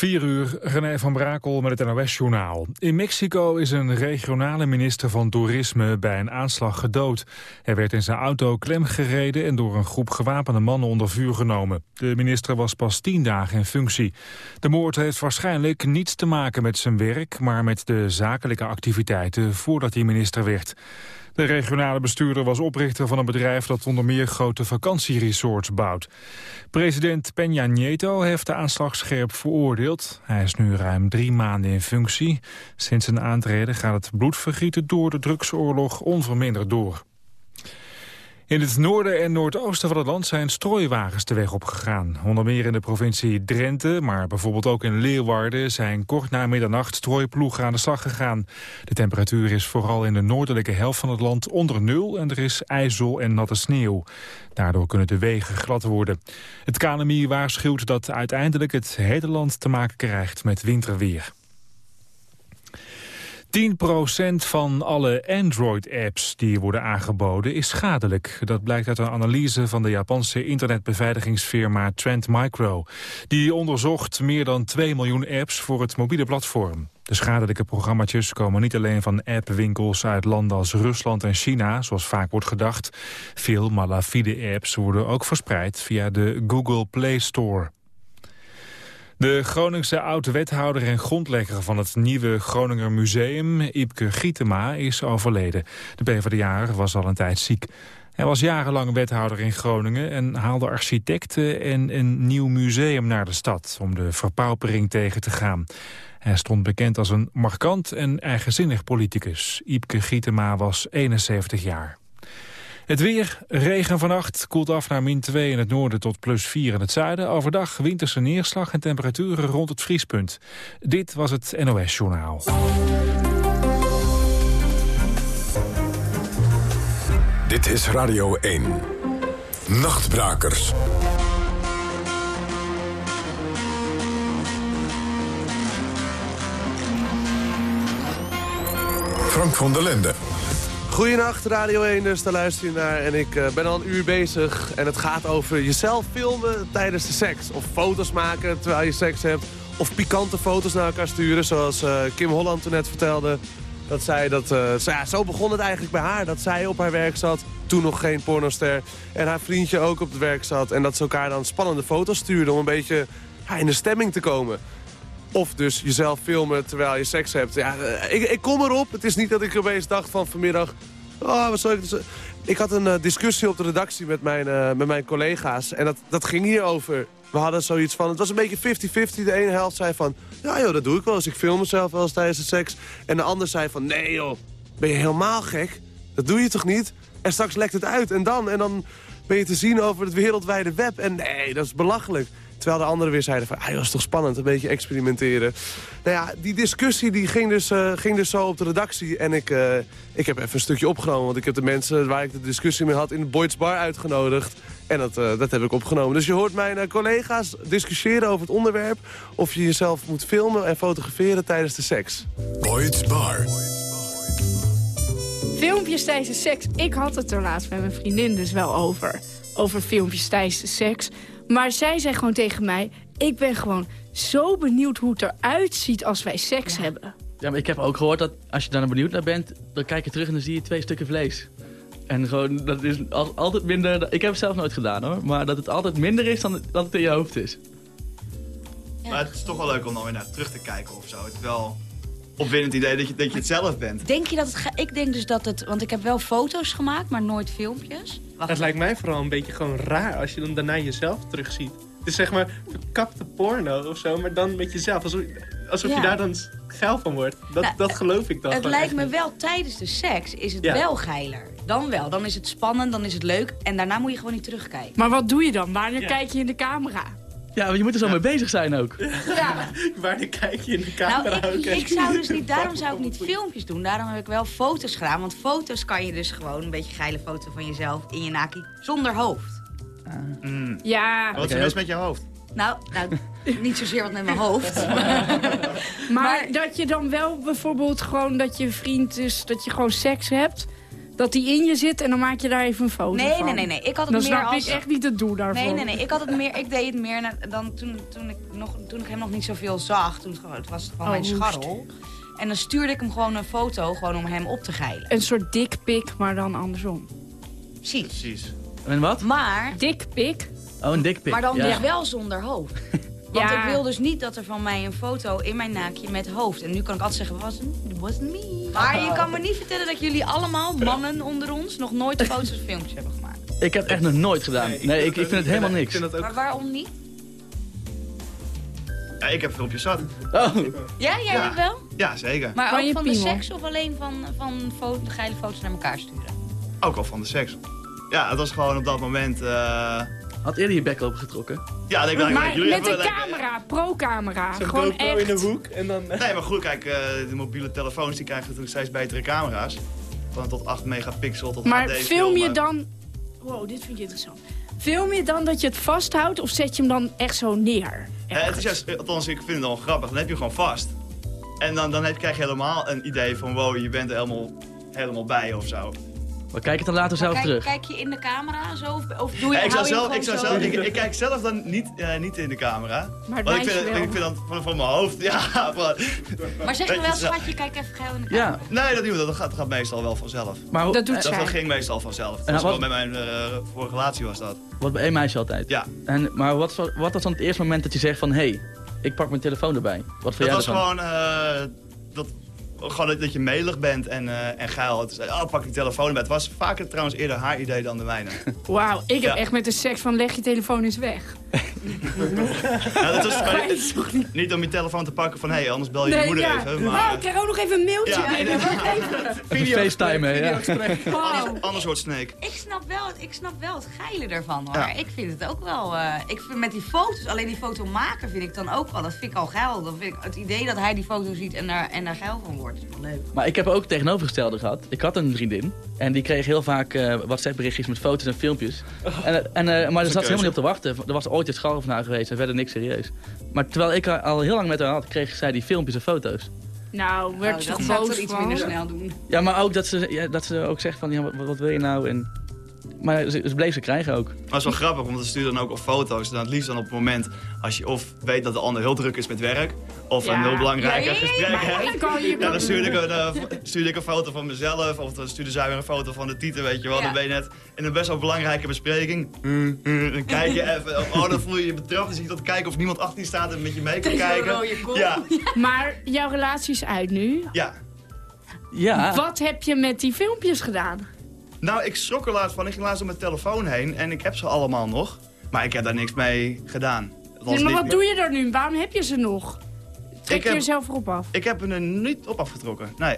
4 uur, René van Brakel met het NOS-journaal. In Mexico is een regionale minister van Toerisme bij een aanslag gedood. Hij werd in zijn auto klemgereden en door een groep gewapende mannen onder vuur genomen. De minister was pas tien dagen in functie. De moord heeft waarschijnlijk niets te maken met zijn werk... maar met de zakelijke activiteiten voordat hij minister werd. De regionale bestuurder was oprichter van een bedrijf dat onder meer grote vakantieresorts bouwt. President Peña Nieto heeft de aanslag scherp veroordeeld. Hij is nu ruim drie maanden in functie. Sinds zijn aantreden gaat het bloedvergieten door de drugsoorlog onverminderd door. In het noorden en noordoosten van het land zijn strooiwagens de weg opgegaan. Onder meer in de provincie Drenthe, maar bijvoorbeeld ook in Leeuwarden... zijn kort na middernacht strooiploegen aan de slag gegaan. De temperatuur is vooral in de noordelijke helft van het land onder nul... en er is ijzel en natte sneeuw. Daardoor kunnen de wegen glad worden. Het KNMI waarschuwt dat uiteindelijk het hele land te maken krijgt met winterweer. 10% van alle Android-apps die worden aangeboden is schadelijk. Dat blijkt uit een analyse van de Japanse internetbeveiligingsfirma Trend Micro. Die onderzocht meer dan 2 miljoen apps voor het mobiele platform. De schadelijke programma's komen niet alleen van appwinkels uit landen als Rusland en China, zoals vaak wordt gedacht. Veel malafide apps worden ook verspreid via de Google Play Store. De Groningse oud-wethouder en grondlegger van het nieuwe Groninger Museum, Ipke Gietema, is overleden. De PvdA was al een tijd ziek. Hij was jarenlang wethouder in Groningen en haalde architecten en een nieuw museum naar de stad om de verpaupering tegen te gaan. Hij stond bekend als een markant en eigenzinnig politicus. Ipke Gietema was 71 jaar. Het weer, regen vannacht, koelt af naar min 2 in het noorden tot plus 4 in het zuiden. Overdag winterse neerslag en temperaturen rond het vriespunt. Dit was het NOS Journaal. Dit is Radio 1. Nachtbrakers. Frank van der Linden. Goedenacht, Radio 1, dus daar luister je naar. En ik uh, ben al een uur bezig en het gaat over jezelf filmen tijdens de seks. Of foto's maken terwijl je seks hebt. Of pikante foto's naar elkaar sturen, zoals uh, Kim Holland toen net vertelde. Dat zij dat, uh, ja, zo begon het eigenlijk bij haar. Dat zij op haar werk zat, toen nog geen pornoster. En haar vriendje ook op het werk zat. En dat ze elkaar dan spannende foto's stuurden om een beetje in de stemming te komen. Of dus jezelf filmen terwijl je seks hebt. Ja, ik, ik kom erop. Het is niet dat ik opeens dacht van vanmiddag... Oh, wat zal ik, ik had een uh, discussie op de redactie met mijn, uh, met mijn collega's. En dat, dat ging hierover. We hadden zoiets van... Het was een beetje 50-50. De ene helft zei van... Ja joh, dat doe ik wel eens. Ik film mezelf wel eens tijdens de seks. En de ander zei van... Nee joh, ben je helemaal gek? Dat doe je toch niet? En straks lekt het uit. En dan? En dan ben je te zien over het wereldwijde web. En nee, dat is belachelijk. Terwijl de anderen weer zeiden van, ah, dat is toch spannend, een beetje experimenteren. Nou ja, die discussie die ging, dus, uh, ging dus zo op de redactie. En ik, uh, ik heb even een stukje opgenomen, want ik heb de mensen waar ik de discussie mee had in de Boyd's Bar uitgenodigd. En dat, uh, dat heb ik opgenomen. Dus je hoort mijn collega's discussiëren over het onderwerp... of je jezelf moet filmen en fotograferen tijdens de seks. Boyd's Bar. Filmpjes tijdens de seks. Ik had het er laatst met mijn vriendin dus wel over. Over filmpjes tijdens de seks. Maar zij zei gewoon tegen mij... ik ben gewoon zo benieuwd hoe het eruit ziet als wij seks hebben. Ja, maar ik heb ook gehoord dat als je daar benieuwd naar bent... dan kijk je terug en dan zie je twee stukken vlees. En gewoon, dat is altijd minder... Ik heb het zelf nooit gedaan hoor. Maar dat het altijd minder is dan dat het in je hoofd is. Ja. Maar het is toch wel leuk om dan weer naar terug te kijken of zo. Het is wel opwindend idee dat je, dat je het zelf bent. Denk je dat het... Ik denk dus dat het... Want ik heb wel foto's gemaakt, maar nooit filmpjes. Wacht. Het lijkt mij vooral een beetje gewoon raar als je dan daarna jezelf terugziet. Het is zeg maar verkapte porno of zo, maar dan met jezelf. Alsof, alsof je daar dan geil van wordt. Dat, nou, dat geloof ik dan. Het lijkt me wel tijdens de seks is het wel geiler. Dan wel. Dan is het spannend, dan is het leuk. En daarna moet je gewoon niet terugkijken. Maar wat doe je dan? Wanneer kijk je in de camera? Ja, maar je moet er zo mee bezig zijn ook. Ja. Wanneer kijk je in de camera nou, ik, ik, zou dus niet, daarom zou ik niet filmpjes doen. Daarom heb ik wel foto's gedaan. Want foto's kan je dus gewoon, een beetje geile foto van jezelf in je naki, zonder hoofd. Mm. Ja. Wat is er mis met je hoofd? Nou, nou, niet zozeer wat met mijn hoofd. maar, dat je dan wel bijvoorbeeld gewoon dat je vriend is, dat je gewoon seks hebt dat die in je zit en dan maak je daar even een foto Nee, van. nee, nee, nee. Ik had het Dan meer snap als... ik echt niet het doel daarvoor. Nee, nee, nee. Ik, had het meer, ik deed het meer na- dan toen, toen, ik nog, toen ik hem nog niet zoveel zag. Toen het, gewoon- het was gewoon Oh, mijn scharrel. En dan stuurde ik hem gewoon een foto gewoon om hem op te geilen. Een soort dikpik, maar dan andersom. Precies. Precies. En wat? Maar, Dikpik? Oh, een dikpik. maar dan ja. dus wel zonder hoofd. Want Ja. ik wil dus niet dat er van mij een foto in mijn naakje met hoofd. En nu kan ik altijd zeggen, was it wasn't me. Maar je kan me niet vertellen dat jullie allemaal, mannen onder ons, nog nooit foto's of filmpjes hebben gemaakt. Ik heb het echt nog nooit gedaan. Nee, ik, ik vind het helemaal Ik niks. vind dat ook Maar waarom niet? Ja, ik heb filmpjes zat. Oh, Ja, jij Ja. ook wel? Ja, zeker. Maar Van ook van de seks of alleen van, van de geile foto's naar elkaar sturen? Ook al van de seks. Ja, het was gewoon op dat moment... eh, had eerder je bek opengetrokken. Ja, ik denk, Maar jullie met een camera, pro-camera. Gewoon GoPro in echt. een hoek en dan... Nee, maar goed, kijk, eh, de mobiele telefoons die krijgen natuurlijk steeds betere camera's. Van tot 8 megapixel tot Maar HD film je filmen. dan... Wow, dit vind ik interessant. Film je dan dat je het vasthoudt of zet je hem dan echt zo neer? Eh, het is juist, althans, ik vind het wel grappig. Dan heb je hem gewoon vast. En dan, dan heb, krijg je helemaal een idee van, wow, je bent er helemaal, helemaal bij of zo. Maar kijk het dan later zelf kijk, terug. kijk je in de camera zo of, of doe je, Ja, ik, zou zelf, ik, zou zelf, ik, ik kijk zelf dan niet, eh, niet in de camera. Maar Want ik vind, wel. ik vind dan van, van mijn hoofd, ja, maar, Maar zeg je wel, schatje, kijk even geil in de camera. Ja, Nee, dat niet, dat gaat, dat gaat meestal wel vanzelf. maar Dat doet Dat, zij. dat ging meestal vanzelf. Dat En was wat- wel met mijn eh, vorige relatie was dat. wat bij één meisje altijd. Ja, En, maar wat, was- wat was dan het eerste moment dat je zegt van... Hé, hey, ik pak mijn telefoon erbij. Wat vind dat jij was ervan? gewoon, eh, dat, gewoon dat, dat je melig bent en, eh, en geil. Het is, oh, pak je telefoon erbij. Het was vaker trouwens eerder haar idee dan de mijne. Wauw, ik heb Ja. echt met de seks van leg je telefoon eens weg. Ja, dat was Dat toch niet- niet om je telefoon te pakken van, hé, hey, anders bel je je moeder ja. even. Oh, Maar ik krijg ook nog even een mailtje Ja. binnen. FaceTime, hè, ja. Wow. anders wordt Snake. Ik snap wel, ik snap wel het geile ervan hoor. Ja. Ik vind het ook wel. eh, ik vind met die foto's, alleen die foto maken vind ik dan ook wel. Dat vind ik al geil. Dan vind ik het idee dat hij die foto ziet en daar, en daar geil van wordt. is wel leuk. Maar ik heb ook het tegenovergestelde gehad. Ik had een vriendin. En die kreeg heel vaak eh WhatsApp berichtjes met foto's en filmpjes. En, en, eh, maar daar zat ze helemaal niet op te wachten. Er was ooit een scharrel van haar geweest en verder niks serieus. Maar terwijl ik haar al heel lang met haar had, kreeg zij die filmpjes en foto's. Nou, werd Oh, je dat boos toch iets minder snel doen. Ja, maar ook dat ze, ja, dat ze ook zegt van, ja, wat, wat wil je nou? En, maar ze, ze bleef ze krijgen ook. Maar het is wel grappig, want we sturen dan ook al foto's. En dan het liefst dan op het moment als je of weet dat de ander heel druk is met werk. Of Ja. een heel belangrijk Ja, ja, ja, gesprek hebt. Ja, dan stuurde ik, een, eh, stuurde ik een foto van mezelf. Of dan stuurde zij weer een foto van de titel, weet je wel. Ja. Dan ben je net in een best wel belangrijke bespreking. Hmm, hmm, Dan kijk je even. Oh, dan voel je je betrapt. Dan zit je tot te kijken of niemand achter je staat en met je mee kan kijken. Ja, Maar jouw relatie is uit nu. ja. Ja, Wat heb je met die filmpjes gedaan? Nou, ik schrok er laatst van. Ik ging laatst op mijn telefoon heen en ik heb ze allemaal nog. Maar ik heb daar niks mee gedaan. Ja, maar niet- wat doe je er nu? Waarom heb je ze nog? Trek Ik je heb- er zelf erop af? Ik heb er niet op afgetrokken. Nee.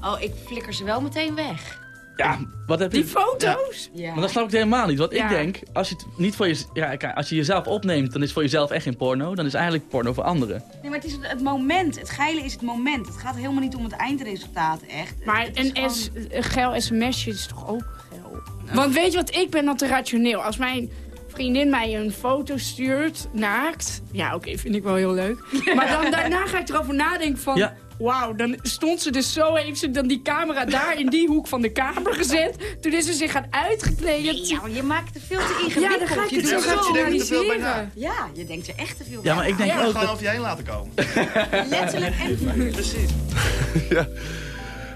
Oh, ik flikker ze wel meteen weg. Ja, wat heb je... Die foto's? Ja. Maar dat snap ik helemaal niet. Want Ja. ik denk, als je, het niet voor je, ja, kijk, als je jezelf opneemt, dan is het voor jezelf echt geen porno. Dan is het eigenlijk porno voor anderen. Nee, maar het is het, moment. Het geile is het moment. Het gaat helemaal niet om het eindresultaat, echt. Maar Het is een, gewoon- S, geil sms'je is toch ook geil? Want weet je wat, ik ben altijd rationeel. Als mijn vriendin mij een foto stuurt, naakt... Ja, oké, vind ik wel heel leuk. Maar dan daarna ga ik erover nadenken van... Ja. Wauw, dan stond ze dus zo, heeft ze dan die camera daar in die hoek van de kamer gezet. Toen is ze zich gaan uitgekleed. Ja, maar je maakt het veel te Ja, ingewikkeld. dan ga ik Je het zo Ja, maar je denkt er te veel bij na. Ja, je denkt er echt te veel Ja, maar ik denk Je moet ook gewoon dat... over je heen laten komen. Letterlijk en Precies.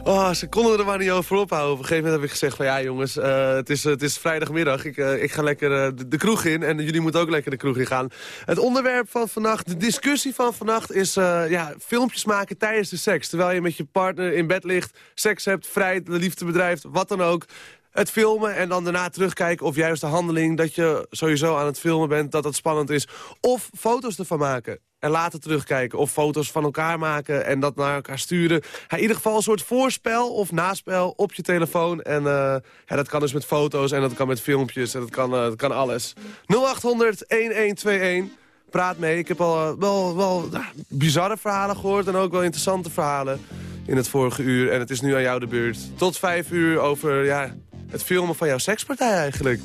Oh, ze konden er maar niet over ophouden. Op een gegeven moment heb ik gezegd van ja jongens, eh, het, is, het is vrijdagmiddag. Ik, eh, ik ga lekker eh, de, kroeg in en jullie moeten ook lekker de kroeg in gaan. Het onderwerp van vannacht, de discussie van vannacht is ja, filmpjes maken tijdens de seks. Terwijl je met je partner in bed ligt, seks hebt, vrij, de liefde bedrijft, wat dan ook. Het filmen en dan daarna terugkijken of juist de handeling dat je sowieso aan het filmen bent, dat dat spannend is. Of foto's ervan maken en later terugkijken. Of foto's van elkaar maken en dat naar elkaar sturen. Ja, in ieder geval een soort voorspel of naspel op je telefoon. En eh, ja, dat kan dus met foto's en dat kan met filmpjes en dat kan, eh, dat kan alles. 0800-1121. Praat mee. Ik heb al eh, wel, wel bizarre verhalen gehoord en ook wel interessante verhalen in het vorige uur. En het is nu aan jou de beurt. Tot vijf uur over ja, het filmen van jouw sekspartij eigenlijk.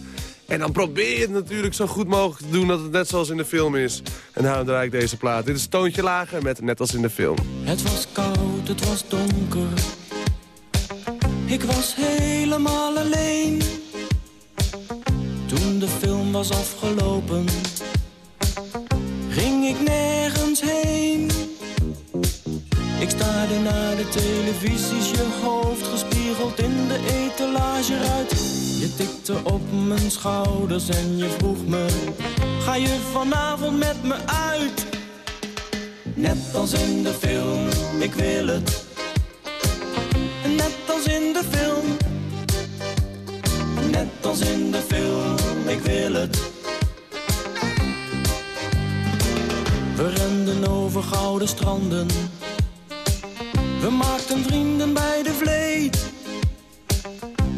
En dan probeer je het natuurlijk zo goed mogelijk te doen dat het net zoals in de film is. En daarom draai ik deze plaat. Dit is Toontje Lager met Net als in de film. Het was koud, het was donker. Ik was helemaal alleen. Toen de film was afgelopen, ging ik nergens heen. Ik staarde naar de televisies, je hoofd gespiegeld in de etalage uit. Je tikte op mijn schouders en je vroeg me, ga je vanavond met me uit? Net als in de film, ik wil het. Net als in de film. Net als in de film, ik wil het. We renden over gouden stranden. We maakten vrienden bij de vleet.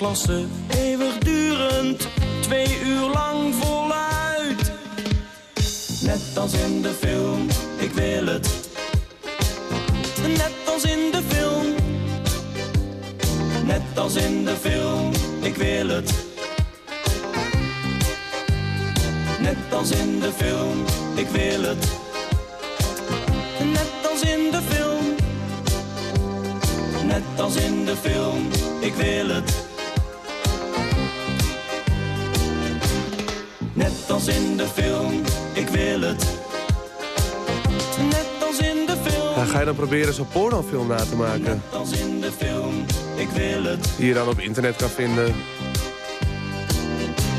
Wereldklasse, Die je dan op internet kan vinden.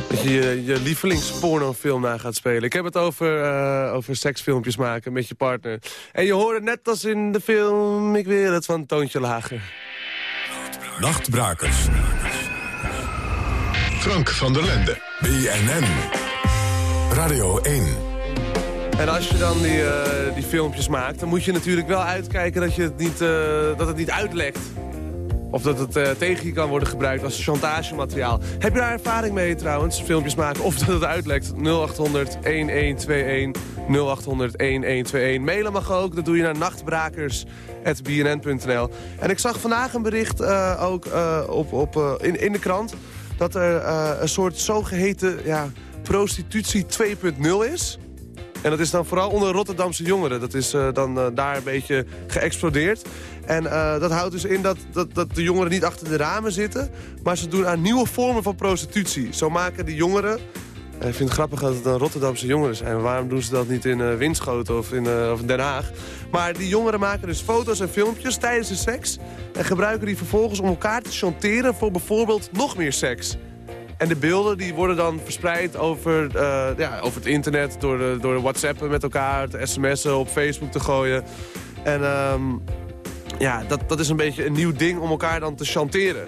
Dat je je, je lievelingspornofilm na gaat spelen. Ik heb het over, eh, over seksfilmpjes maken met je partner. En je hoort het net als in de film Ik wil het van een toontje lager. Nachtbrakers. Frank van der Lende. BNN. Radio 1. En als je dan die, eh, die filmpjes maakt, dan moet je natuurlijk wel uitkijken dat, je het, niet, eh, dat het niet uitlekt. Of dat het eh, tegen je kan worden gebruikt als chantagemateriaal. Heb je daar ervaring mee trouwens, filmpjes maken? Of dat het uitlekt? 0800 1121 0800 1121. Mailen mag ook, dat doe je naar nachtbrakers.bnn.nl. En ik zag vandaag een bericht eh, ook eh, op, op, in, in de krant... dat er een soort zogeheten ja, prostitutie 2.0 is... En dat is dan vooral onder Rotterdamse jongeren. Dat is eh, dan eh, daar een beetje geëxplodeerd. En eh, dat houdt dus in dat, dat, dat de jongeren niet achter de ramen zitten... maar ze doen aan nieuwe vormen van prostitutie. Zo maken die jongeren... en ik vind het grappig dat het dan Rotterdamse jongeren zijn. Waarom doen ze dat niet in Winschoten of in, of Den Haag? Maar die jongeren maken dus foto's en filmpjes tijdens de seks... en gebruiken die vervolgens om elkaar te chanteren voor bijvoorbeeld nog meer seks. En de beelden die worden dan verspreid over, eh, ja, over het internet... door de, door de whatsappen met elkaar, te sms'en, op Facebook te gooien. En ehm, ja, dat, dat is een beetje een nieuw ding om elkaar dan te chanteren.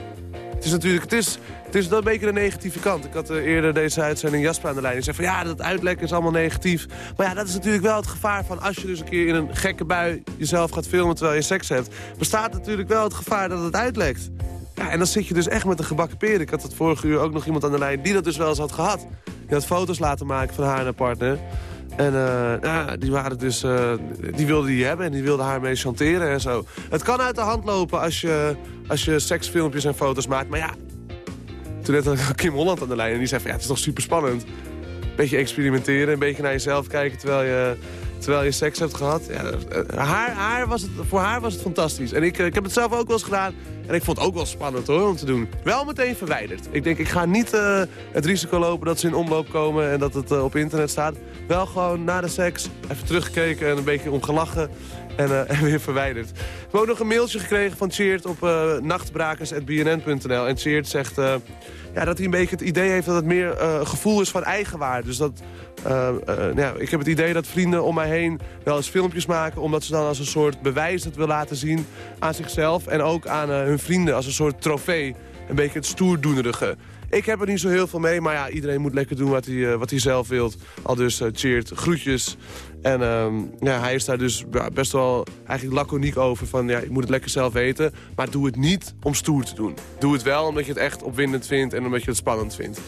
Het is natuurlijk, het is, het is een beetje de negatieve kant. Ik had eh, eerder deze uitzending Jasper aan de lijn. Die zei van ja, dat uitlekken is allemaal negatief. Maar ja, dat is natuurlijk wel het gevaar van als je dus een keer in een gekke bui jezelf gaat filmen terwijl je seks hebt. Bestaat natuurlijk wel het gevaar dat het uitlekt. Ja, en dan zit je dus echt met een gebakken peer. Ik had het vorige uur ook nog iemand aan de lijn die dat dus wel eens had gehad. Die had foto's laten maken van haar en haar partner. En eh, ja, die, waren dus, eh, die wilde die hebben en die wilde haar mee chanteren en zo. Het kan uit de hand lopen als je, als je seksfilmpjes en foto's maakt. Maar ja, toen net had Kim Holland aan de lijn en die zei ja, het is toch super spannend. Beetje experimenteren, een beetje naar jezelf kijken terwijl je, terwijl je seks hebt gehad. Ja, haar, haar was het, voor haar was het fantastisch. En ik, ik heb het zelf ook wel eens gedaan. En ik vond het ook wel spannend hoor, om te doen. Wel meteen verwijderd. Ik denk, ik ga niet het risico lopen dat ze in omloop komen en dat het op internet staat. Wel gewoon na de seks even teruggekeken en een beetje om gelachen. En, en, weer verwijderd. We hebben ook nog een mailtje gekregen van Cheert op uh, nachtbrakers.bnn.nl. En Cheert zegt ja, dat hij een beetje het idee heeft dat het meer gevoel is van eigenwaarde. Dus dat, ja, ik heb het idee dat vrienden om mij heen wel eens filmpjes maken... omdat ze dan als een soort bewijs het wil laten zien aan zichzelf... en ook aan hun vrienden als een soort trofee. Een beetje het stoerdoenerige. Ik heb er niet zo heel veel mee, maar ja, iedereen moet lekker doen wat hij, wat hij zelf wilt. Al dus cheert, groetjes. En ehm, ja, hij is daar dus best wel eigenlijk laconiek over van... ja, je moet het lekker zelf weten, maar doe het niet om stoer te doen. Doe het wel omdat je het echt opwindend vindt en omdat je het spannend vindt.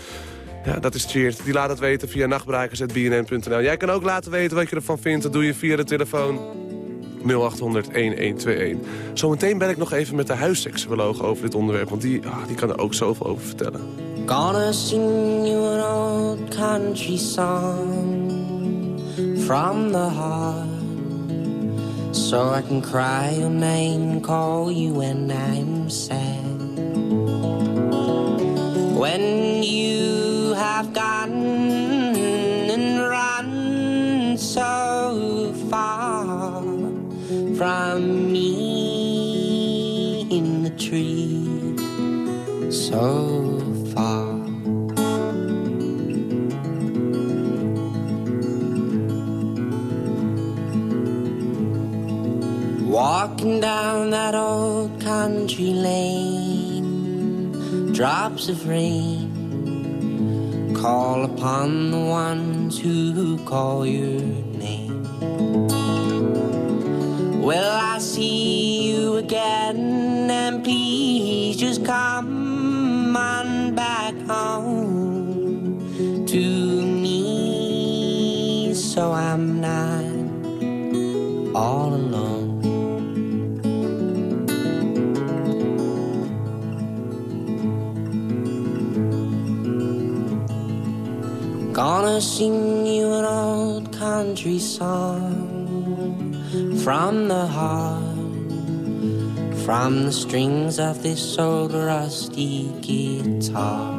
Ja, dat is Cheert. Die laat het weten via nachtbrakers.bnn.nl. Jij kan ook laten weten wat je ervan vindt. Dat doe je via de telefoon 0800 1121. Zometeen ben ik nog even met de huisseksuoloog over dit onderwerp. Want die, ah, die kan er ook zoveel over vertellen. Gonna sing you an old country song from the heart. So I can cry your name, call you when I'm sad. When you have gone and run so far From me in the tree So Walking down that old country lane, drops of rain call upon the ones who call your name. Will I see you again? And please just come on back home Gonna sing you an old country song from the heart, from the strings of this old rusty guitar.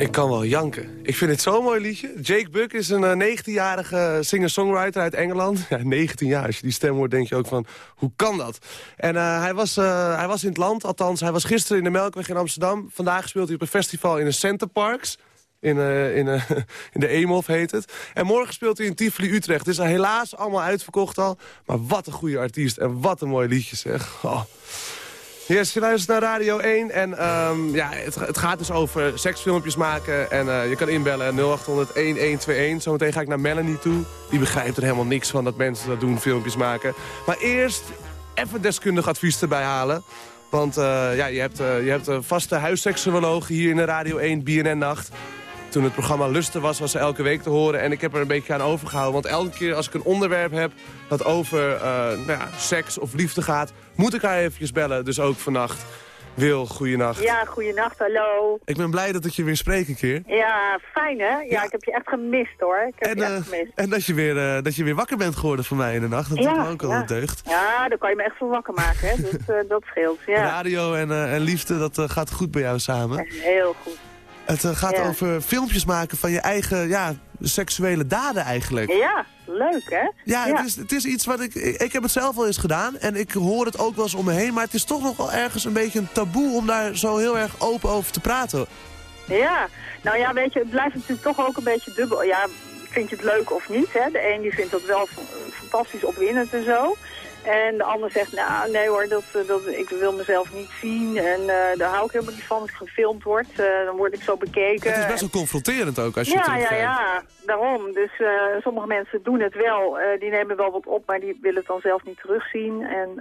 Ik kan wel janken. Ik vind het zo'n mooi liedje. Jake Buck is een 19-jarige singer-songwriter uit Engeland. Ja, 19 jaar. Als je die stem hoort, denk je ook van, hoe kan dat? En uh, hij, was, hij was in het land, althans. Hij was gisteren in de Melkweg in Amsterdam. Vandaag speelt hij op een festival in de Center Parks. In, in, in de Eemhof heet het. En morgen speelt hij in Tivoli Utrecht. Het is helaas allemaal uitverkocht al. Maar wat een goede artiest en wat een mooi liedje zeg. Oh. Yes, je luistert naar Radio 1 en um, ja, het, het, gaat dus over seksfilmpjes maken. En uh, je kan inbellen 0800-1121. Zometeen ga ik naar Melanie toe. Die begrijpt er helemaal niks van dat mensen dat doen, filmpjes maken. Maar eerst even deskundig advies erbij halen. Want uh, ja, je hebt, je hebt een vaste huisseksuoloog hier in de Radio 1 BNN-nacht. Toen het programma Lusten was, was ze elke week te horen. En ik heb er een beetje aan overgehouden. Want elke keer als ik een onderwerp heb dat over uh, nou ja, seks of liefde gaat... moet ik haar eventjes bellen. Dus ook vannacht. Wil, goeienacht. Ja, goeienacht, hallo. Ik ben blij dat ik je weer spreek een keer. Ja, fijn hè? Ja, ja. ik heb je echt gemist hoor. Ik heb en, je echt uh, gemist. En dat je, weer, uh, dat je weer wakker bent geworden van mij in de nacht. Dat ja, is ook al ja. deugd. Ja, dan kan je me echt voor wakker maken hè. Dus uh, dat scheelt, ja. Radio en, en liefde, dat gaat goed bij jou samen. Heel goed. Het uh, gaat ja. over filmpjes maken van je eigen ja, seksuele daden eigenlijk. Ja, leuk hè? Ja, ja. Het, is, het is iets wat ik... Ik heb het zelf al eens gedaan en ik hoor het ook wel eens om me heen. Maar het is toch nog wel ergens een beetje een taboe om daar zo heel erg open over te praten. Ja, nou ja, weet je, het blijft natuurlijk toch ook een beetje dubbel. Ja, vind je het leuk of niet? Hè? De een die vindt dat wel fantastisch opwindend en zo. En de ander zegt, nou nee hoor, dat, dat, ik wil mezelf niet zien. En uh, daar hou ik helemaal niet van als ik gefilmd word. Uh, dan word ik zo bekeken. Het is best wel confronterend ook als je ja, Ja, ja, daarom. Dus uh, sommige mensen doen het wel. die nemen wel wat op, maar die willen het dan zelf niet terugzien. En,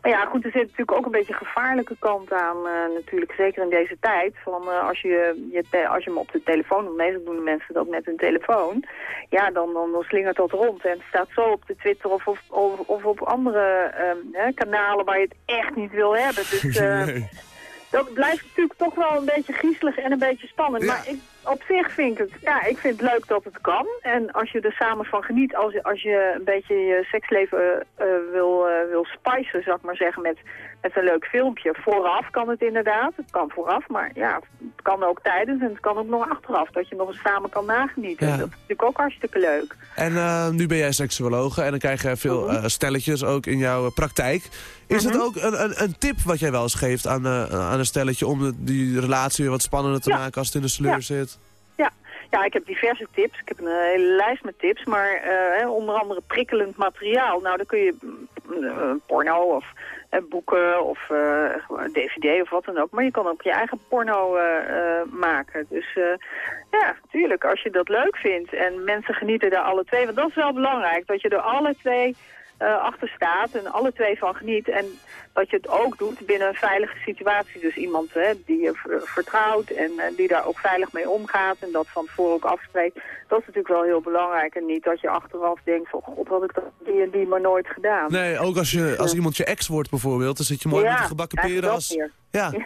maar ja, goed, er zit natuurlijk ook een beetje een gevaarlijke kant aan natuurlijk. Zeker in deze tijd. Van, als, je, je als je hem op de telefoon, want meestal doen de mensen dat met hun telefoon. Ja, dan, dan, dan slingert dat rond. En het staat zo op de Twitter of, of, of, of op andere um, hè, kanalen waar je het echt niet wil hebben. Dus nee. dat blijft natuurlijk toch wel een beetje griezelig en een beetje spannend. Ja. Maar ik, op zich vind ik het, ja, ik vind het leuk dat het kan. En als je er samen van geniet, als, je- als je een beetje je seksleven eh, eh, wil, eh, wil spicen, zou ik maar zeggen, met, met een leuk filmpje. Vooraf kan het inderdaad, het kan vooraf, maar ja, het kan ook tijdens en het kan ook nog achteraf. Dat je nog eens samen kan nagenieten. Ja. Dat is natuurlijk ook hartstikke leuk. En eh, nu ben jij seksuologe en dan krijg je veel Mhm. eh, stelletjes ook in jouw eh, praktijk. Is het ook een, een, een tip wat jij wel eens geeft aan, aan een stelletje om de- die relatie weer wat spannender te Ja. maken als het in de sleur Ja. zit? Ja. ja, ik heb diverse tips. Ik heb een hele lijst met tips, maar onder andere prikkelend materiaal. Nou, dan kun je mm, porno of boeken of eh, dvd of wat dan ook. Maar je kan ook je eigen porno eh, eh, maken. Dus eh, ja, tuurlijk, als je dat leuk vindt en mensen genieten daar alle twee. Want dat is wel belangrijk, dat je er alle twee eh, achter staat en alle twee van geniet. En dat je het ook doet binnen een veilige situatie. Dus iemand hè, die je ver- vertrouwt en eh, die daar ook veilig mee omgaat en dat van tevoren ook afspreekt. Dat is natuurlijk wel heel belangrijk. En niet dat je achteraf denkt van god, had ik dat die en die maar nooit gedaan. Nee, ook als, je, als iemand je ex wordt bijvoorbeeld, dan zit je mooi Ja, met de gebakken peren als... weer. Ja.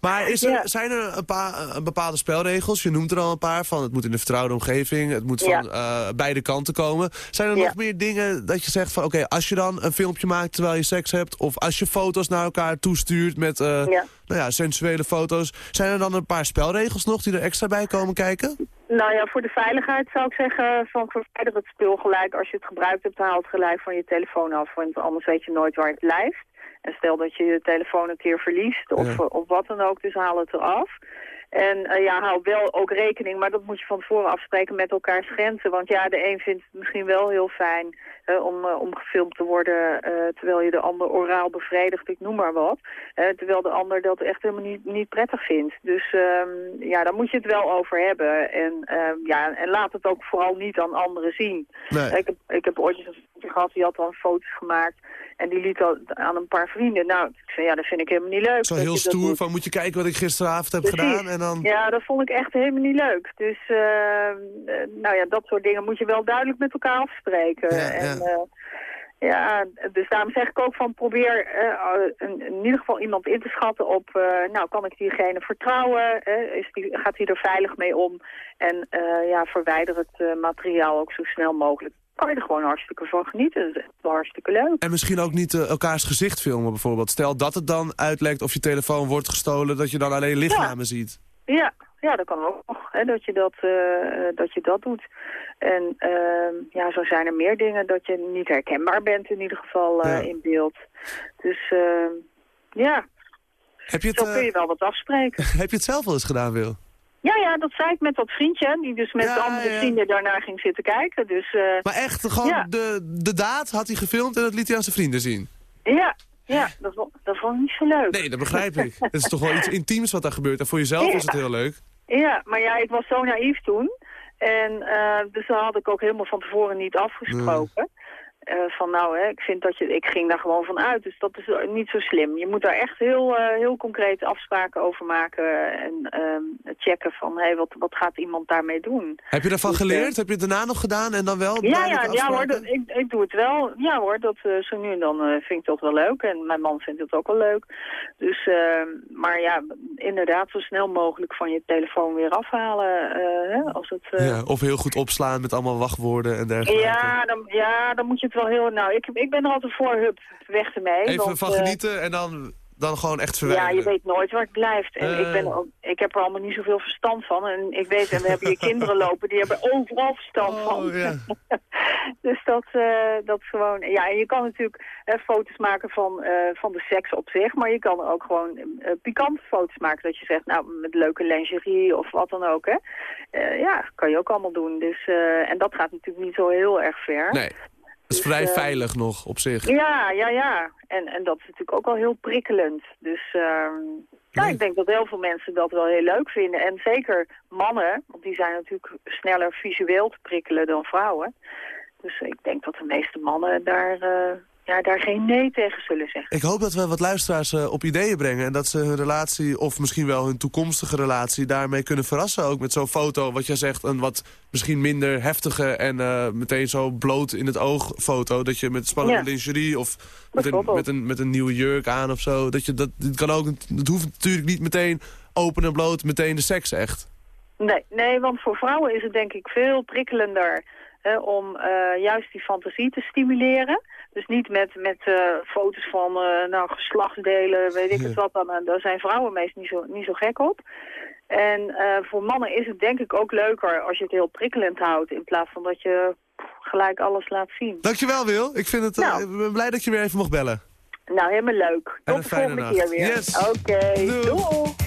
Maar is er, Ja. zijn er een paar eh, bepaalde spelregels? Je noemt er al een paar van. Het moet in een vertrouwde omgeving. Het moet Ja. van eh, beide kanten komen. Zijn er Ja. nog meer dingen dat je zegt van... Oké, als je dan een filmpje maakt terwijl je seks hebt... of als je foto's naar elkaar toestuurt met eh. Nou ja, sensuele foto's... zijn er dan een paar spelregels nog die er extra bij komen kijken? Nou ja, voor de veiligheid zou ik zeggen van verwijder het spul gelijk. Als je het gebruikt hebt, haal het gelijk van je telefoon af. Want anders weet je nooit waar het blijft. En stel dat je je telefoon een keer verliest of, Ja. of wat dan ook, dus haal het eraf. En eh, ja, hou wel ook rekening, maar dat moet je van tevoren afspreken met elkaars grenzen. Want ja, de een vindt het misschien wel heel fijn eh, om, eh, om gefilmd te worden terwijl je de ander oraal bevredigt, ik noem maar wat. Terwijl de ander dat echt helemaal niet, niet prettig vindt. Dus ehm, ja, daar moet je het wel over hebben. En, ehm, ja, en laat het ook vooral niet aan anderen zien. Nee. Ik, heb, ik heb ooit eens een gehad, die had dan foto's gemaakt en die liet dat aan een paar vrienden. Nou, ik zei, ja, dat vind ik helemaal niet leuk. Zo heel stoer doet. van moet je kijken wat ik gisteravond heb Precies. gedaan. En dan... Ja, dat vond ik echt helemaal niet leuk. Dus eh, eh, nou ja, dat soort dingen moet je wel duidelijk met elkaar afspreken. Ja, en, ja. eh, ja, dus daarom zeg ik ook van probeer eh, in, in ieder geval iemand in te schatten op, nou kan ik diegene vertrouwen, is die, gaat hij er veilig mee om en ja, verwijder het materiaal ook zo snel mogelijk. Kan je er gewoon hartstikke van genieten, dat is echt wel hartstikke leuk. En misschien ook niet eh, elkaars gezicht filmen bijvoorbeeld. Stel dat het dan uitlekt of je telefoon wordt gestolen... dat je dan alleen lichamen ziet. Ja, ja, dat kan ook nog, hè, dat, je dat, eh, dat je dat doet. En ehm, ja, zo zijn er meer dingen dat je niet herkenbaar bent in ieder geval eh, Ja. in beeld. Dus ehm, ja, Heb je, het, zo kun je wel wat afspreken. heb je het zelf wel eens gedaan, Wil? Ja, ja, dat zei ik met dat vriendje, die dus met Ja, andere ja. vrienden daarna ging zitten kijken. Dus eh, Maar echt, gewoon Ja. de, de daad had hij gefilmd en dat liet hij aan zijn vrienden zien. ja, ja, dat, dat vond ik niet zo leuk. Nee, dat begrijp ik. Het is toch wel iets intiems wat daar gebeurt. En voor jezelf is het heel leuk. Ja, maar ja, ik was zo naïef toen. En eh, dus dat had ik ook helemaal van tevoren niet afgesproken. Eh, van nou, hè, ik vind dat je, ik ging daar gewoon van uit. Dus dat is niet zo slim. Je moet daar echt heel, eh, heel concreet afspraken over maken. En ehm, checken van, hé, wat, wat gaat iemand daarmee doen? Heb je daarvan Dus, eh, geleerd? Heb je het daarna nog gedaan en dan wel? Ja, ja, ja hoor, dat, ik, ik doe het wel. Ja hoor, dat zo nu en dan vind ik dat wel leuk. En mijn man vindt het ook wel leuk. Dus, uh, maar ja, inderdaad zo snel mogelijk van je telefoon weer afhalen. Hè, als het, ja, of heel goed opslaan met allemaal wachtwoorden en dergelijke. Ja, dan, ja, dan moet je het wel heel... Nou, ik, ik ben er altijd voor, hup, weg ermee. Even want, van genieten en dan, dan gewoon echt verwijderen. Ja, je weet nooit waar het blijft. En ik, ben ook, ik heb er allemaal niet zoveel verstand van. En ik weet, en we hebben hier kinderen lopen, die hebben overal verstand oh, van. Dus dat, uh, dat is gewoon... Ja, en je kan natuurlijk uh, foto's maken van, van de seks op zich. Maar je kan er ook gewoon pikante foto's maken. Dat je zegt, nou, met leuke lingerie of wat dan ook, hè. ja, kan je ook allemaal doen. Dus, en dat gaat natuurlijk niet zo heel erg ver. Nee. Is vrij veilig nog op zich. Ja, ja, ja. En, en dat is natuurlijk ook wel heel prikkelend. Dus uh, ja, ik denk dat heel veel mensen dat wel heel leuk vinden. En zeker mannen, want die zijn natuurlijk sneller visueel te prikkelen dan vrouwen. Dus ik denk dat de meeste mannen daar, uh, ja, daar geen nee tegen zullen zeggen. Ik hoop dat we wat luisteraars uh, op ideeën brengen. En dat ze hun relatie, of misschien wel hun toekomstige relatie... daarmee kunnen verrassen. Ook met zo'n foto, wat jij zegt, een wat misschien minder heftige... en uh, meteen zo bloot in het oog foto. Dat je met spannende ja. lingerie of met een, met, een, met een nieuwe jurk aan of zo... Dat je dat, dit kan ook, het hoeft natuurlijk niet meteen open en bloot meteen de seks echt. Nee, nee, want voor vrouwen is het denk ik veel prikkelender hè, om uh, juist die fantasie te stimuleren. Dus niet met, met uh, foto's van uh, nou, geslachtsdelen, weet ik het wat. Dan, daar zijn vrouwen meestal niet zo, niet zo gek op. En voor mannen is het denk ik ook leuker als je het heel prikkelend houdt... in plaats van dat je gelijk alles laat zien. Dankjewel Wil, ik vind het, nou. ik ben blij dat je weer even mocht bellen. Nou, helemaal leuk. Tot de volgende keer weer. Yes. Oké, okay. doei.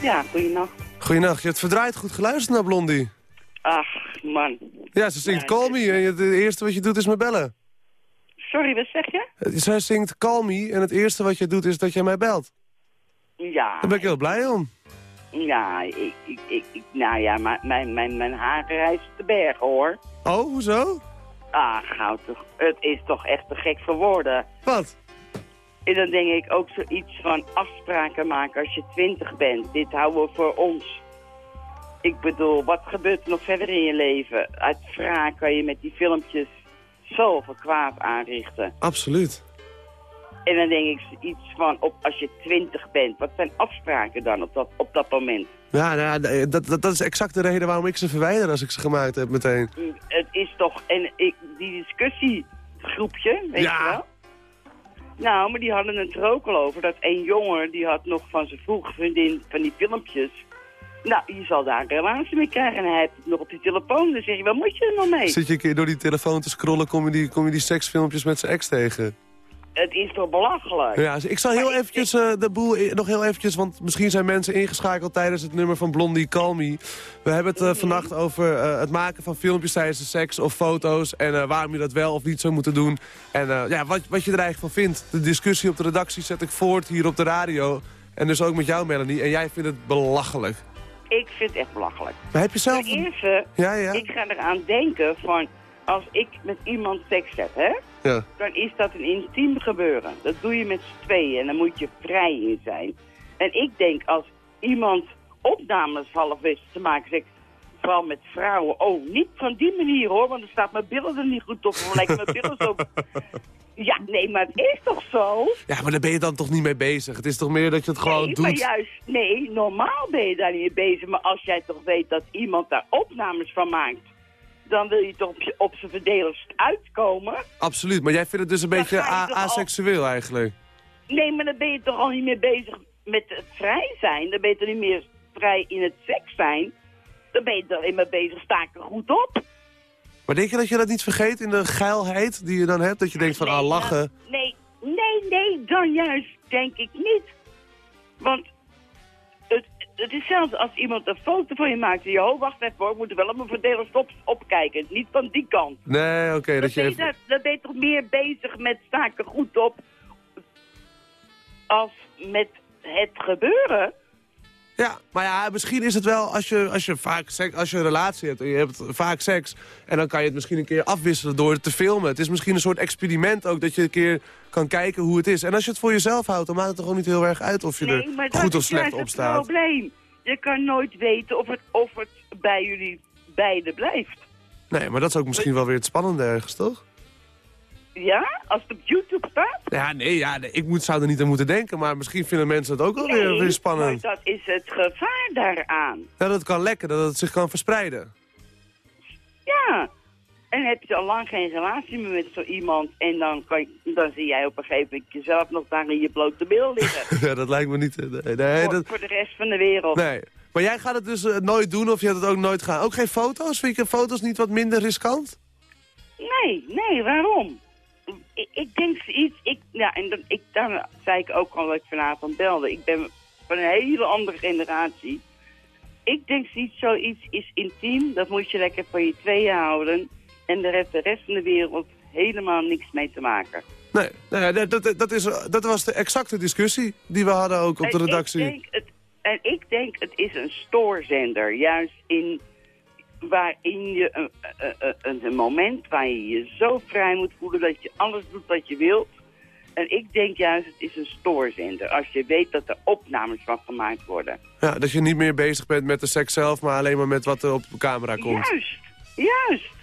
Ja, goeienacht. Goeienacht. Je hebt verdraaid goed geluisterd naar Blondie. Ach, man. Ja, ze zingt Call Me en het eerste wat je doet is me bellen. Sorry, wat zeg je? Zij zingt Call Me en het eerste wat je doet is dat jij mij belt. Ja. Daar ben ik heel blij om. Ja, ik, ik, ik, nou ja, mijn, mijn, mijn, mijn haren rijst te bergen hoor. Oh, hoezo? Ah, gauw toch. Het is toch echt te gek voor woorden. Wat? En dan denk ik ook zoiets van afspraken maken als je twintig bent. Dit houden we voor ons. Ik bedoel, wat gebeurt er nog verder in je leven? Uit wraak kan je met die filmpjes zoveel kwaad aanrichten. Absoluut. En dan denk ik iets van, op, als je twintig bent, wat zijn afspraken dan op dat, op dat moment? Ja, nou, dat, dat, dat is exact de reden waarom ik ze verwijder als ik ze gemaakt heb meteen. Het is toch, en ik, die discussiegroepje, weet ja. je wel? Nou, maar die hadden het er ook al over. Dat een jongen, die had nog van zijn vroege vriendin van die filmpjes. Nou, je zal daar een relatie mee krijgen. En hij heeft nog op die telefoon. Dan zeg je, wat moet je er nog mee? Zit je keer door die telefoon te scrollen, kom je die, kom je die seksfilmpjes met zijn ex tegen? Het is toch belachelijk? Ja, dus ik zal heel eventjes uh, de boel, nog heel eventjes, want misschien zijn mensen ingeschakeld tijdens het nummer van Blondie Call Me. We hebben het uh, vannacht over uh, het maken van filmpjes tijdens de seks of foto's en waarom je dat wel of niet zou moeten doen. En ja, wat, wat je er eigenlijk van vindt. De discussie op de redactie zet ik voort hier op de radio. En dus ook met jou, Melanie. En jij vindt het belachelijk. Ik vind het echt belachelijk. Maar heb je zelf... Ten eerste, ja, ja. ik ga eraan denken van... als ik met iemand seks heb, hè... Ja. dan is dat een intiem gebeuren. Dat doe je met z'n tweeën en dan moet je vrij in zijn. En ik denk als iemand opnames half wist te maken... Zeg, vooral met vrouwen, oh, niet van die manier hoor... want dan staat mijn billen er niet goed op. Of lijken mijn billen zo... Ja, nee, maar het is toch zo? Ja, maar daar ben je dan toch niet mee bezig? Het is toch meer dat je het gewoon nee, doet? maar juist, nee, normaal ben je daar niet mee bezig. Maar als jij toch weet dat iemand daar opnames van maakt... dan wil je toch op, je, op zijn verdelers uitkomen? Absoluut, maar jij vindt het dus een beetje aseksueel al... eigenlijk? Nee, maar dan ben je toch al niet meer bezig met het vrij zijn? Dan ben je toch niet meer vrij in het seks zijn? Dan ben je toch alleen maar bezig, sta ik er goed op? Maar denk je dat je dat niet vergeet in de geilheid die je dan hebt? Dat je denkt van, nee, ah, lachen. Nee, nee, nee, dan juist denk ik niet. Want het, is zelfs als iemand een foto van je maakt en je, oh, wacht even hoor, moeten wel op mijn verdelers op, opkijken. Niet van die kant. Nee, oké. Okay, dat je even... dan ben je toch meer bezig met zaken goed op als met het gebeuren. Ja, maar ja, misschien is het wel als je, als je vaak seks, als je een relatie hebt en je hebt vaak seks... en dan kan je het misschien een keer afwisselen door het te filmen. Het is misschien een soort experiment ook dat je een keer kan kijken hoe het is. En als je het voor jezelf houdt, dan maakt het toch gewoon niet heel erg uit of je nee, er goed of slecht op staat. het probleem. Je kan nooit weten of het, of het bij jullie beiden blijft. Nee, maar dat is ook misschien wel weer het spannende ergens, toch? Ja? Als het op YouTube staat? Ja, nee, ja, nee, ik moet, zou er niet aan moeten denken, maar misschien vinden mensen het ook wel nee, weer, weer spannend. dat is het gevaar daaraan. Ja, dat het kan lekken, dat het zich kan verspreiden. En heb je al lang geen relatie meer met zo iemand en dan, kan je, dan zie jij op een gegeven moment jezelf nog daar in je blote bil liggen. ja, dat lijkt me niet... Nee, nee, voor, dat... voor de rest van de wereld. Nee. Maar jij gaat het dus uh, nooit doen of je hebt het ook nooit gaan? Ook geen foto's? Vind je foto's niet wat minder riskant? Nee, nee, waarom? Ik, ik denk iets, ik, ja, en dan, ik, daar zei ik ook al dat ik vanavond belde. Ik ben van een hele andere generatie. Ik denk iets, zoiets is intiem, dat moet je lekker voor je tweeën houden. En daar heeft de rest van de wereld helemaal niks mee te maken. Nee, nee dat, dat, is, dat was de exacte discussie die we hadden ook op de redactie. Ik denk het, en ik denk het is een stoorzender, juist in waarin je een, een, een, moment waar je je zo vrij moet voelen dat je alles doet wat je wilt. En ik denk juist, het is een stoorzender. Als je weet dat er opnames van gemaakt worden. Ja, dat je niet meer bezig bent met de seks zelf, maar alleen maar met wat er op camera komt. Juist, juist.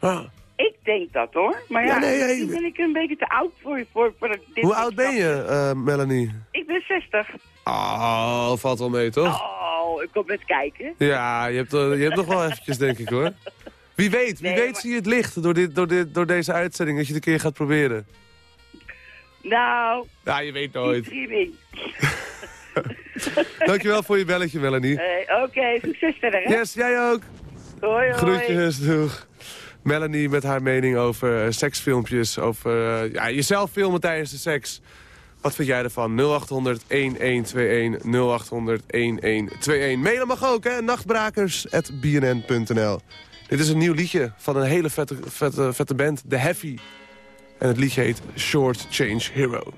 Ah. Ik denk dat hoor. Maar ja, ja nee, nee, ben ik een beetje te oud voor, voor, voor dit Hoe oud ben je, uh, Melanie? Ik ben 60. Oh, valt wel mee, toch? Oh, ik kom eens kijken. Ja, je hebt, uh, je hebt nog wel eventjes, denk ik, hoor. Wie weet, wie Nee, weet maar- zie je het licht door, dit, door, dit, door deze uitzending, als je het een keer gaat proberen. Nou, Ja, je weet nooit. Dankjewel voor je belletje, Melanie. Eh, Oké, succes verder hè. Yes, jij ook. Hoi, hoi. Groetjes, doeg. Melanie met haar mening over eh, seksfilmpjes, over eh, ja, jezelf filmen tijdens de seks. Wat vind jij ervan? 0800 1121 0800 1121. Mailen mag ook, hè? Nachtbrakers.bnn.nl Dit is een nieuw liedje van een hele vette, vette, vette band, The Heavy. En het liedje heet Short Change Hero.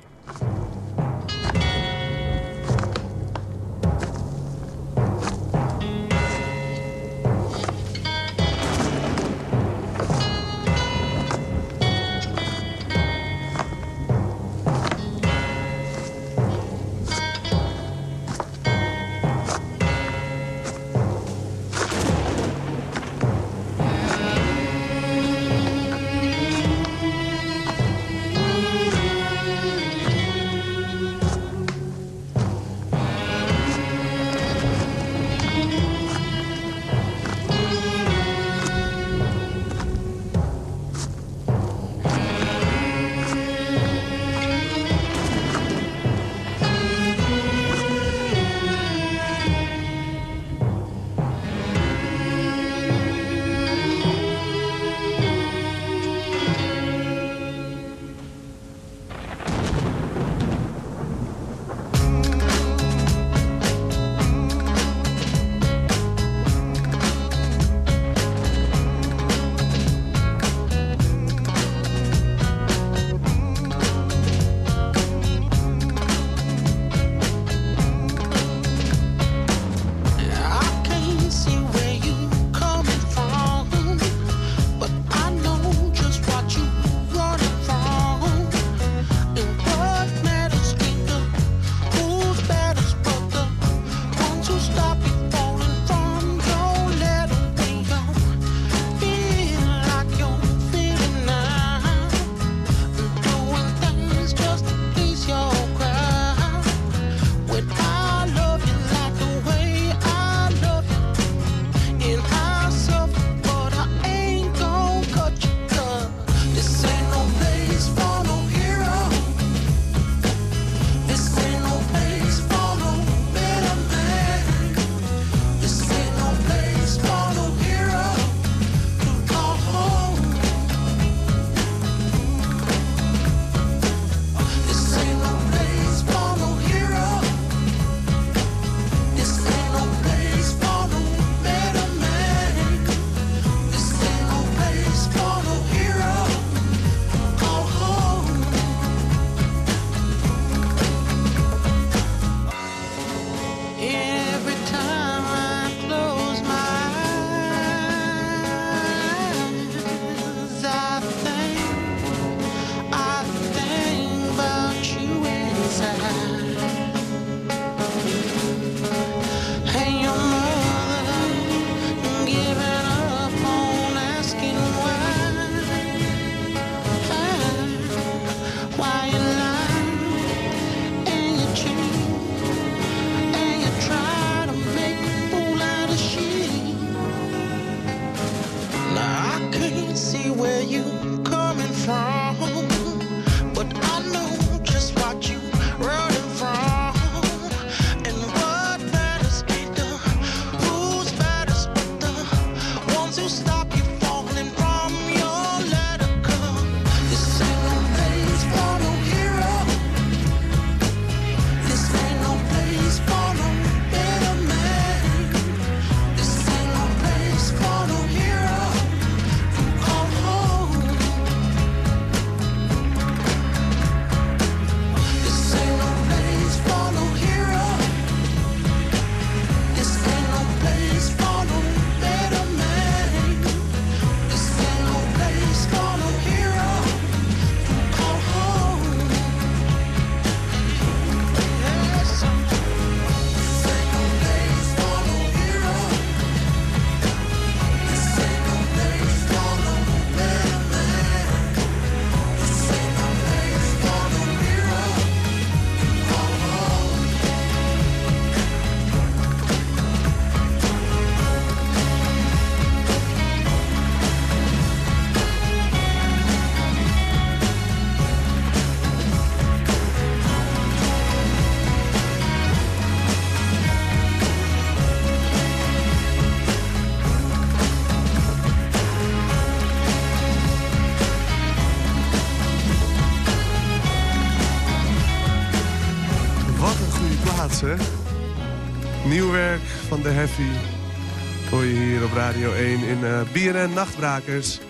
1 in uh, BNN Nachtbrakers.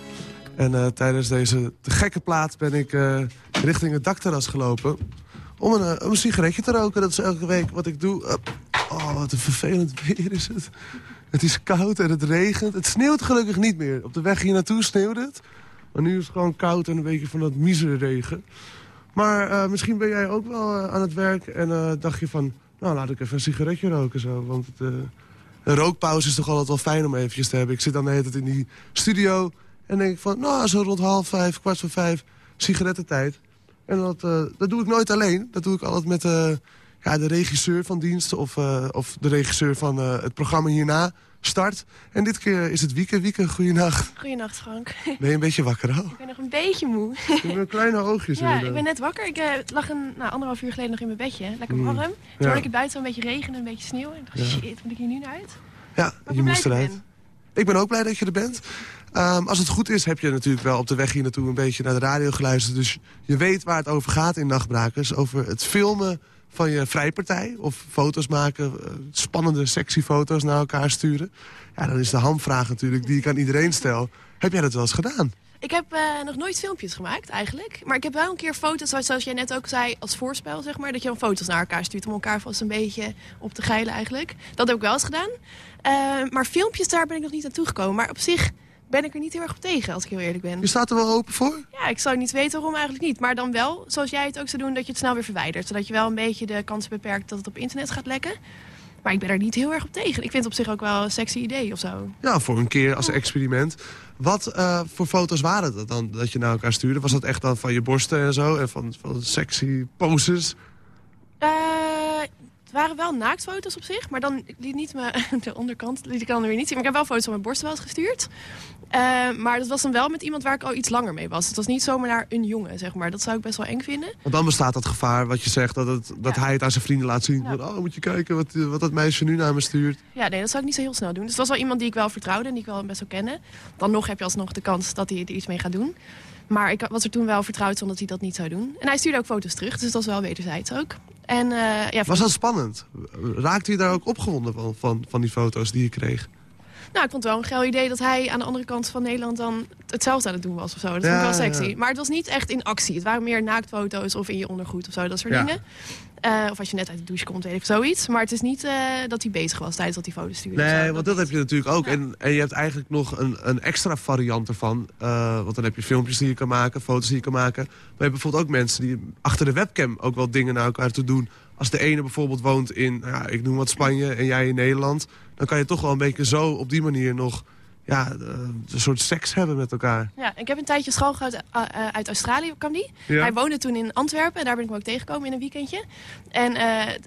En uh, tijdens deze gekke plaat ben ik uh, richting het dakterras gelopen... Om een, om een sigaretje te roken. Dat is elke week wat ik doe. oh, wat een vervelend weer is het. Het is koud en het regent. Het sneeuwt gelukkig niet meer. Op de weg hier naartoe sneeuwde het. Maar nu is het gewoon koud en een beetje van dat regen. Maar misschien ben jij ook wel aan het werk en dacht je van... nou, laat ik even een sigaretje roken zo. Want het, een rookpauze is toch altijd wel fijn om eventjes te hebben. Ik zit dan de hele tijd in die studio en denk van... nou, zo rond half vijf, kwart voor vijf, sigarettentijd. En dat, dat doe ik nooit alleen. Dat doe ik altijd met ja, de regisseur van dienst... of, of de regisseur van het programma hierna start. En dit keer is het Wieke. Wieke, goeienacht. Goeienacht, Frank. Ben je een beetje wakker al? Ik ben nog een beetje moe. Je hebt kleine oogjes. Ja, ik ben net wakker. Ik uh, lag een, nou, anderhalf uur geleden nog in mijn bedje. Lekker mm. warm. Toen ja. hoorde ik het buiten een beetje regenen, een beetje sneeuw. En ik dacht, ja. shit, moet ik hier nu naar uit? Ja, maar je moest eruit. Ik ben ook blij dat je er bent. Um, als het goed is, heb je natuurlijk wel op de weg hier naartoe een beetje naar de radio geluisterd. Dus je weet waar het over gaat in Nachtbrakers. Over het filmen van je vrijpartij. Of foto's maken, spannende, sexy foto's naar elkaar sturen. Ja, dan is de hamvraag natuurlijk die ik aan iedereen stel. Heb jij dat wel eens gedaan? Ik heb uh, nog nooit filmpjes gemaakt eigenlijk. Maar ik heb wel een keer foto's, zoals jij net ook zei, als voorspel zeg maar. Dat je dan foto's naar elkaar stuurt om elkaar vast een beetje op te geilen eigenlijk. Dat heb ik wel eens gedaan. Uh, maar filmpjes, daar ben ik nog niet aan toegekomen. Maar op zich ben ik er niet heel erg op tegen, als ik heel eerlijk ben. Je staat er wel open voor? Ja, ik zou niet weten waarom eigenlijk niet. Maar dan wel, zoals jij het ook zou doen, dat je het snel weer verwijdert. Zodat je wel een beetje de kans beperkt dat het op internet gaat lekken. Maar ik ben er niet heel erg op tegen. Ik vind het op zich ook wel een sexy idee of zo. Ja, voor een keer als experiment. Wat uh, voor foto's waren dat dan dat je naar elkaar stuurde? Was dat echt dan van je borsten en zo? En van, van sexy poses? Uh, het waren wel naaktfoto's op zich, maar dan liet niet me de onderkant liet ik dan weer niet zien. Maar ik heb wel foto's van mijn borsten wel eens gestuurd. Uh, maar dat was dan wel met iemand waar ik al iets langer mee was. Het was niet zomaar naar een jongen, zeg maar. Dat zou ik best wel eng vinden. Want dan bestaat dat gevaar wat je zegt, dat, het, dat hij het aan zijn vrienden laat zien. Oh, moet je kijken wat, wat dat meisje nu naar me stuurt. Ja, nee, dat zou ik niet zo heel snel doen. Dus het was wel iemand die ik wel vertrouwde en die ik wel best wel kende. Dan nog heb je alsnog de kans dat hij er iets mee gaat doen. Maar ik was er toen wel vertrouwd omdat hij dat niet zou doen. En hij stuurde ook foto's terug, dus dat was wel wederzijds ook. En, uh, ja, was dat spannend? Raakte je daar ook opgewonden van, van, van die foto's die je kreeg? Nou, ik vond het wel een geil idee dat hij aan de andere kant van Nederland dan hetzelfde aan het doen was of zo. Dat vond ik wel sexy. Ja. Maar het was niet echt in actie. Het waren meer naaktfoto's of in je ondergoed of zo, dat soort ja. dingen. Uh, of als je net uit de douche komt, weet ik zoiets. Maar het is niet uh, dat hij bezig was tijdens dat hij foto's stuurde. Nee, want dat, dat heb je natuurlijk ook. Ja. En, en je hebt eigenlijk nog een, een extra variant ervan. Uh, want dan heb je filmpjes die je kan maken, foto's die je kan maken. Maar je hebt bijvoorbeeld ook mensen die achter de webcam ook wel dingen naar elkaar toe doen. Als de ene bijvoorbeeld woont in, nou ja, ik noem wat Spanje en jij in Nederland... dan kan je toch wel een beetje zo op die manier nog ja, een soort seks hebben met elkaar. Ja, ik heb een tijdje school gehad uh, uit Australië, kwam die. Ja. Hij woonde toen in Antwerpen en daar ben ik hem ook tegengekomen in een weekendje. En uh,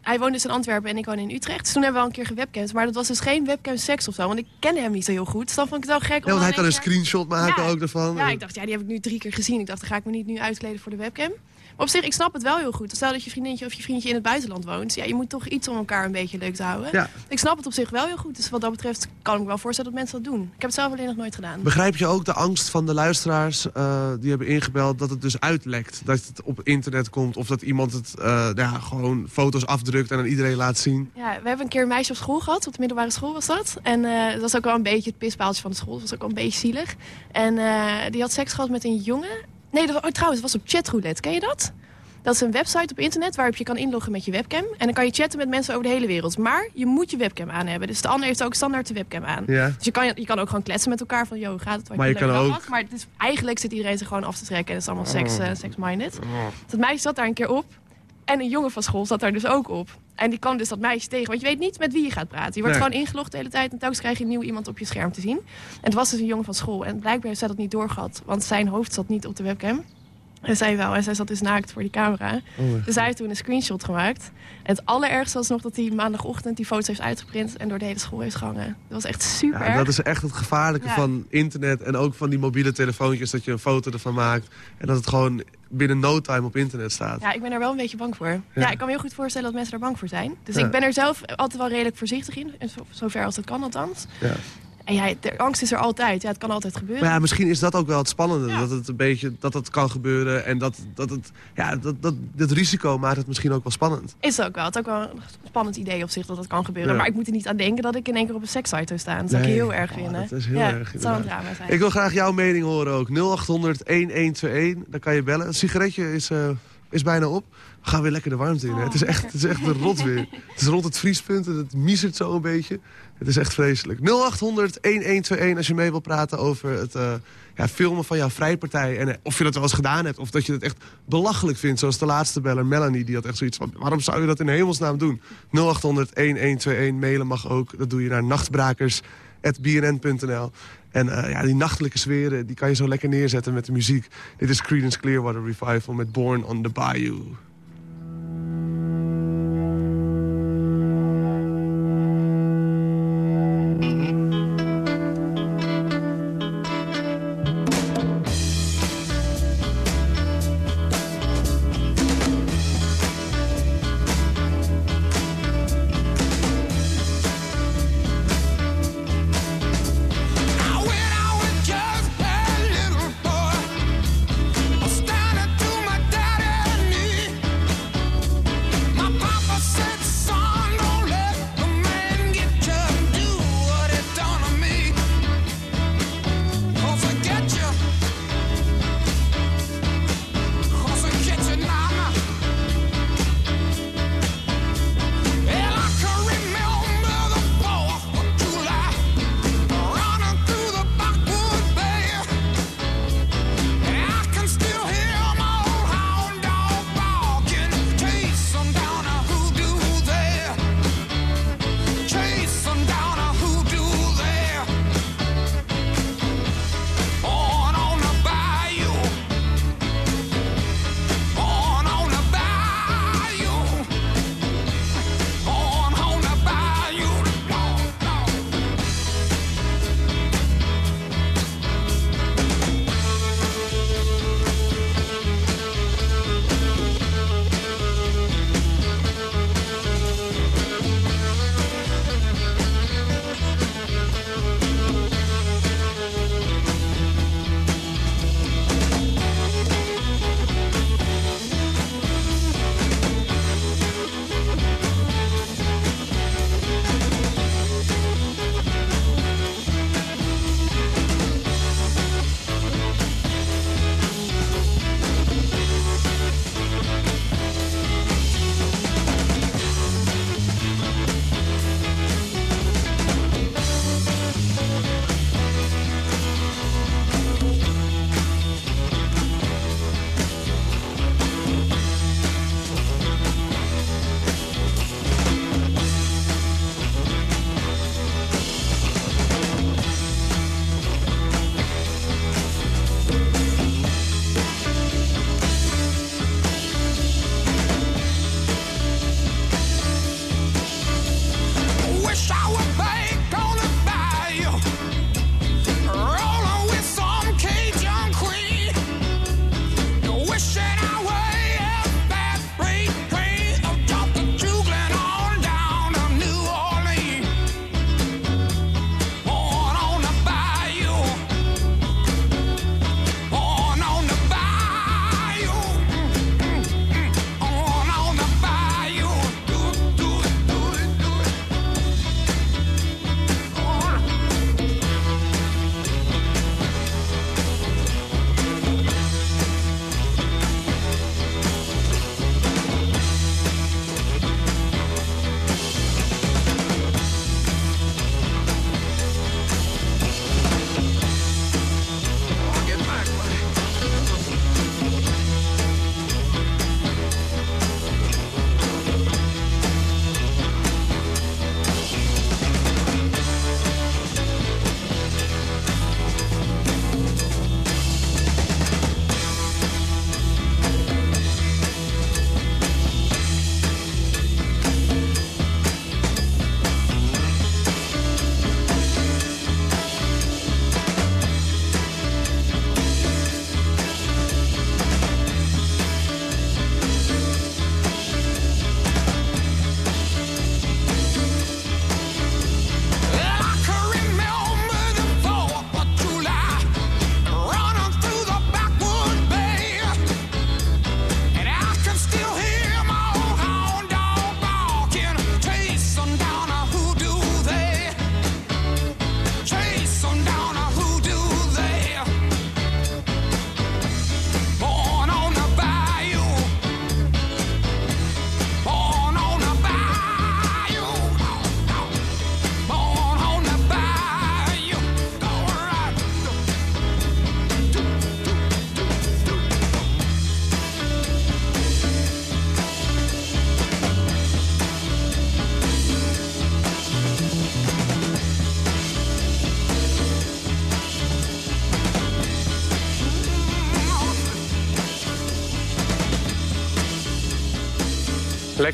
hij woonde dus in Antwerpen en ik woon in Utrecht. Dus toen hebben we al een keer gewebcamd. Maar dat was dus geen webcam seks of zo, want ik kende hem niet zo heel goed. Dus dan vond ik het wel gek. Ja, want hij kan een screenshot maken ja, ook ervan. Ja, ik dacht, ja, die heb ik nu drie keer gezien. Ik dacht, dan ga ik me niet nu uitkleden voor de webcam. Maar op zich, ik snap het wel heel goed. Stel dat je vriendinnetje of je vriendje in het buitenland woont. Ja, je moet toch iets om elkaar een beetje leuk te houden. Ja. Ik snap het op zich wel heel goed. Dus wat dat betreft kan ik me wel voorstellen dat mensen dat doen. Ik heb het zelf alleen nog nooit gedaan. Begrijp je ook de angst van de luisteraars uh, die hebben ingebeld... dat het dus uitlekt, dat het op internet komt... of dat iemand het uh, ja, gewoon foto's afdrukt en aan iedereen laat zien? Ja, we hebben een keer een meisje op school gehad. Op de middelbare school was dat. En uh, dat was ook wel een beetje het pispaaltje van de school. Dat was ook wel een beetje zielig. En die had seks gehad met een jongen. Nee, dat oh, trouwens, het was op chatroulette. Ken je dat? Dat is een website op internet waarop je kan inloggen met je webcam. En dan kan je chatten met mensen over de hele wereld. Maar je moet je webcam aan hebben. Dus de ander heeft ook standaard de webcam aan. Ja. Dus je kan, je kan ook gewoon kletsen met elkaar van... joh, gaat het wat maar je, je kan ook... Had. Maar het is, eigenlijk zit iedereen zich gewoon af te trekken. En het is allemaal sex, uh, sex-minded. Oh. Dat meisje zat daar een keer op. En een jongen van school zat daar dus ook op. En die kwam dus dat meisje tegen. Want je weet niet met wie je gaat praten. Je wordt Nee. gewoon ingelogd de hele tijd. En telkens krijg je een nieuw iemand op je scherm te zien. En het was dus een jongen van school. En blijkbaar heeft zij dat niet doorgehad. Want zijn hoofd zat niet op de webcam. En zij wel. En zij zat dus naakt voor die camera. dus hij heeft toen een screenshot gemaakt. En het allerergste was nog dat hij maandagochtend die foto's heeft uitgeprint... en door de hele school heeft gehangen. Dat was echt super Ja, dat is echt het gevaarlijke Ja. van internet en ook van die mobiele telefoontjes... dat je een foto ervan maakt en dat het gewoon binnen no time op internet staat. Ja, ik ben er wel een beetje bang voor. Ja. ik kan me heel goed voorstellen dat mensen er bang voor zijn. Dus Ja. ik ben er zelf altijd wel redelijk voorzichtig in. in zo- zover als dat kan althans. Ja. En ja, de angst is er altijd. Ja, het kan altijd gebeuren. Maar ja, misschien is dat ook wel het spannende. Dat het een beetje dat het kan gebeuren. En dat, dat het ja, dat, dat, dat risico maakt het misschien ook wel spannend. Is ook wel. Het is ook wel een spannend idee op zich dat dat kan gebeuren. Ja. Maar ik moet er niet aan denken dat ik in één keer op een sekssite zou staan. Dat zou ik heel erg Oh, vinden. dat is heel ja, erg, Het zou een drama zijn. Ik wil graag jouw mening horen ook. 0800 1121. Dan kan je bellen. Het sigaretje is, eh, is bijna op. Gaan weer lekker de warmte in. Het, is echt, het is echt rot weer. Het is rond het vriespunt en het miezert zo een beetje. Het is echt vreselijk. 0800 1121 als je mee wil praten over het eh, ja, filmen van jouw vrijpartij. En eh, of je dat wel eens gedaan hebt. Of dat je het echt belachelijk vindt. Zoals de laatste beller, Melanie. Die had echt zoiets van, waarom zou je dat in hemelsnaam doen? 0800 1121. Mailen mag ook. Dat doe je naar nachtbrakers.bnn.nl. En eh, ja, die nachtelijke sferen, die kan je zo lekker neerzetten met de muziek. Dit is Creedence Clearwater Revival met Born on the Bayou.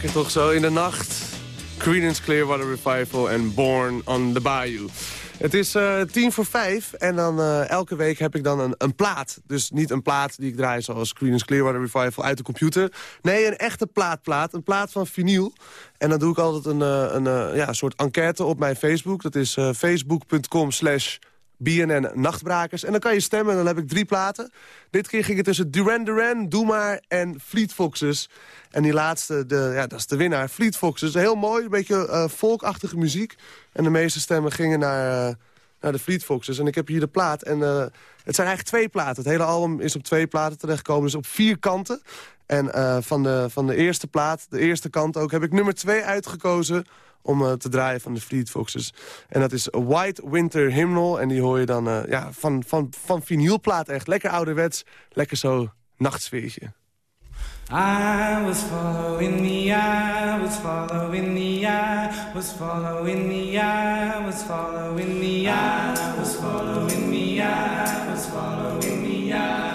Lekker toch zo in de nacht. Creedence Clearwater Revival en Born on the Bayou. Het is uh, tien voor vijf en dan uh, elke week heb ik dan een, een plaat. Dus niet een plaat die ik draai zoals Creedence Clearwater Revival uit de computer. Nee, een echte plaatplaat. Een plaat van vinyl. En dan doe ik altijd een, uh, een, ja, soort enquête op mijn Facebook. Dat is facebook.com slash BNN Nachtbrakers. En dan kan je stemmen en dan heb ik drie platen. Dit keer ging het tussen Duran Duran, Doe Maar en Fleet Foxes. En die laatste, de, ja, dat is de winnaar, Fleet Foxes. Heel mooi, een beetje uh, folkachtige muziek. En de meeste stemmen gingen naar, uh, naar de Fleet Foxes. En ik heb hier de plaat. En uh, het zijn eigenlijk twee platen. Het hele album is op twee platen terechtgekomen, dus op vier kanten. En van, de, van de eerste plaat, de eerste kant ook, heb ik nummer twee uitgekozen om uh, te draaien van de Fleet Foxes. En dat is White Winter Hymnal. En die hoor je dan uh, ja, van, van, van vinylplaat echt. Lekker ouderwets, lekker zo nachtsfeertje. I was following the eye, was following the eye, was following the eye, was following the eye, was following the eye, was following the eye,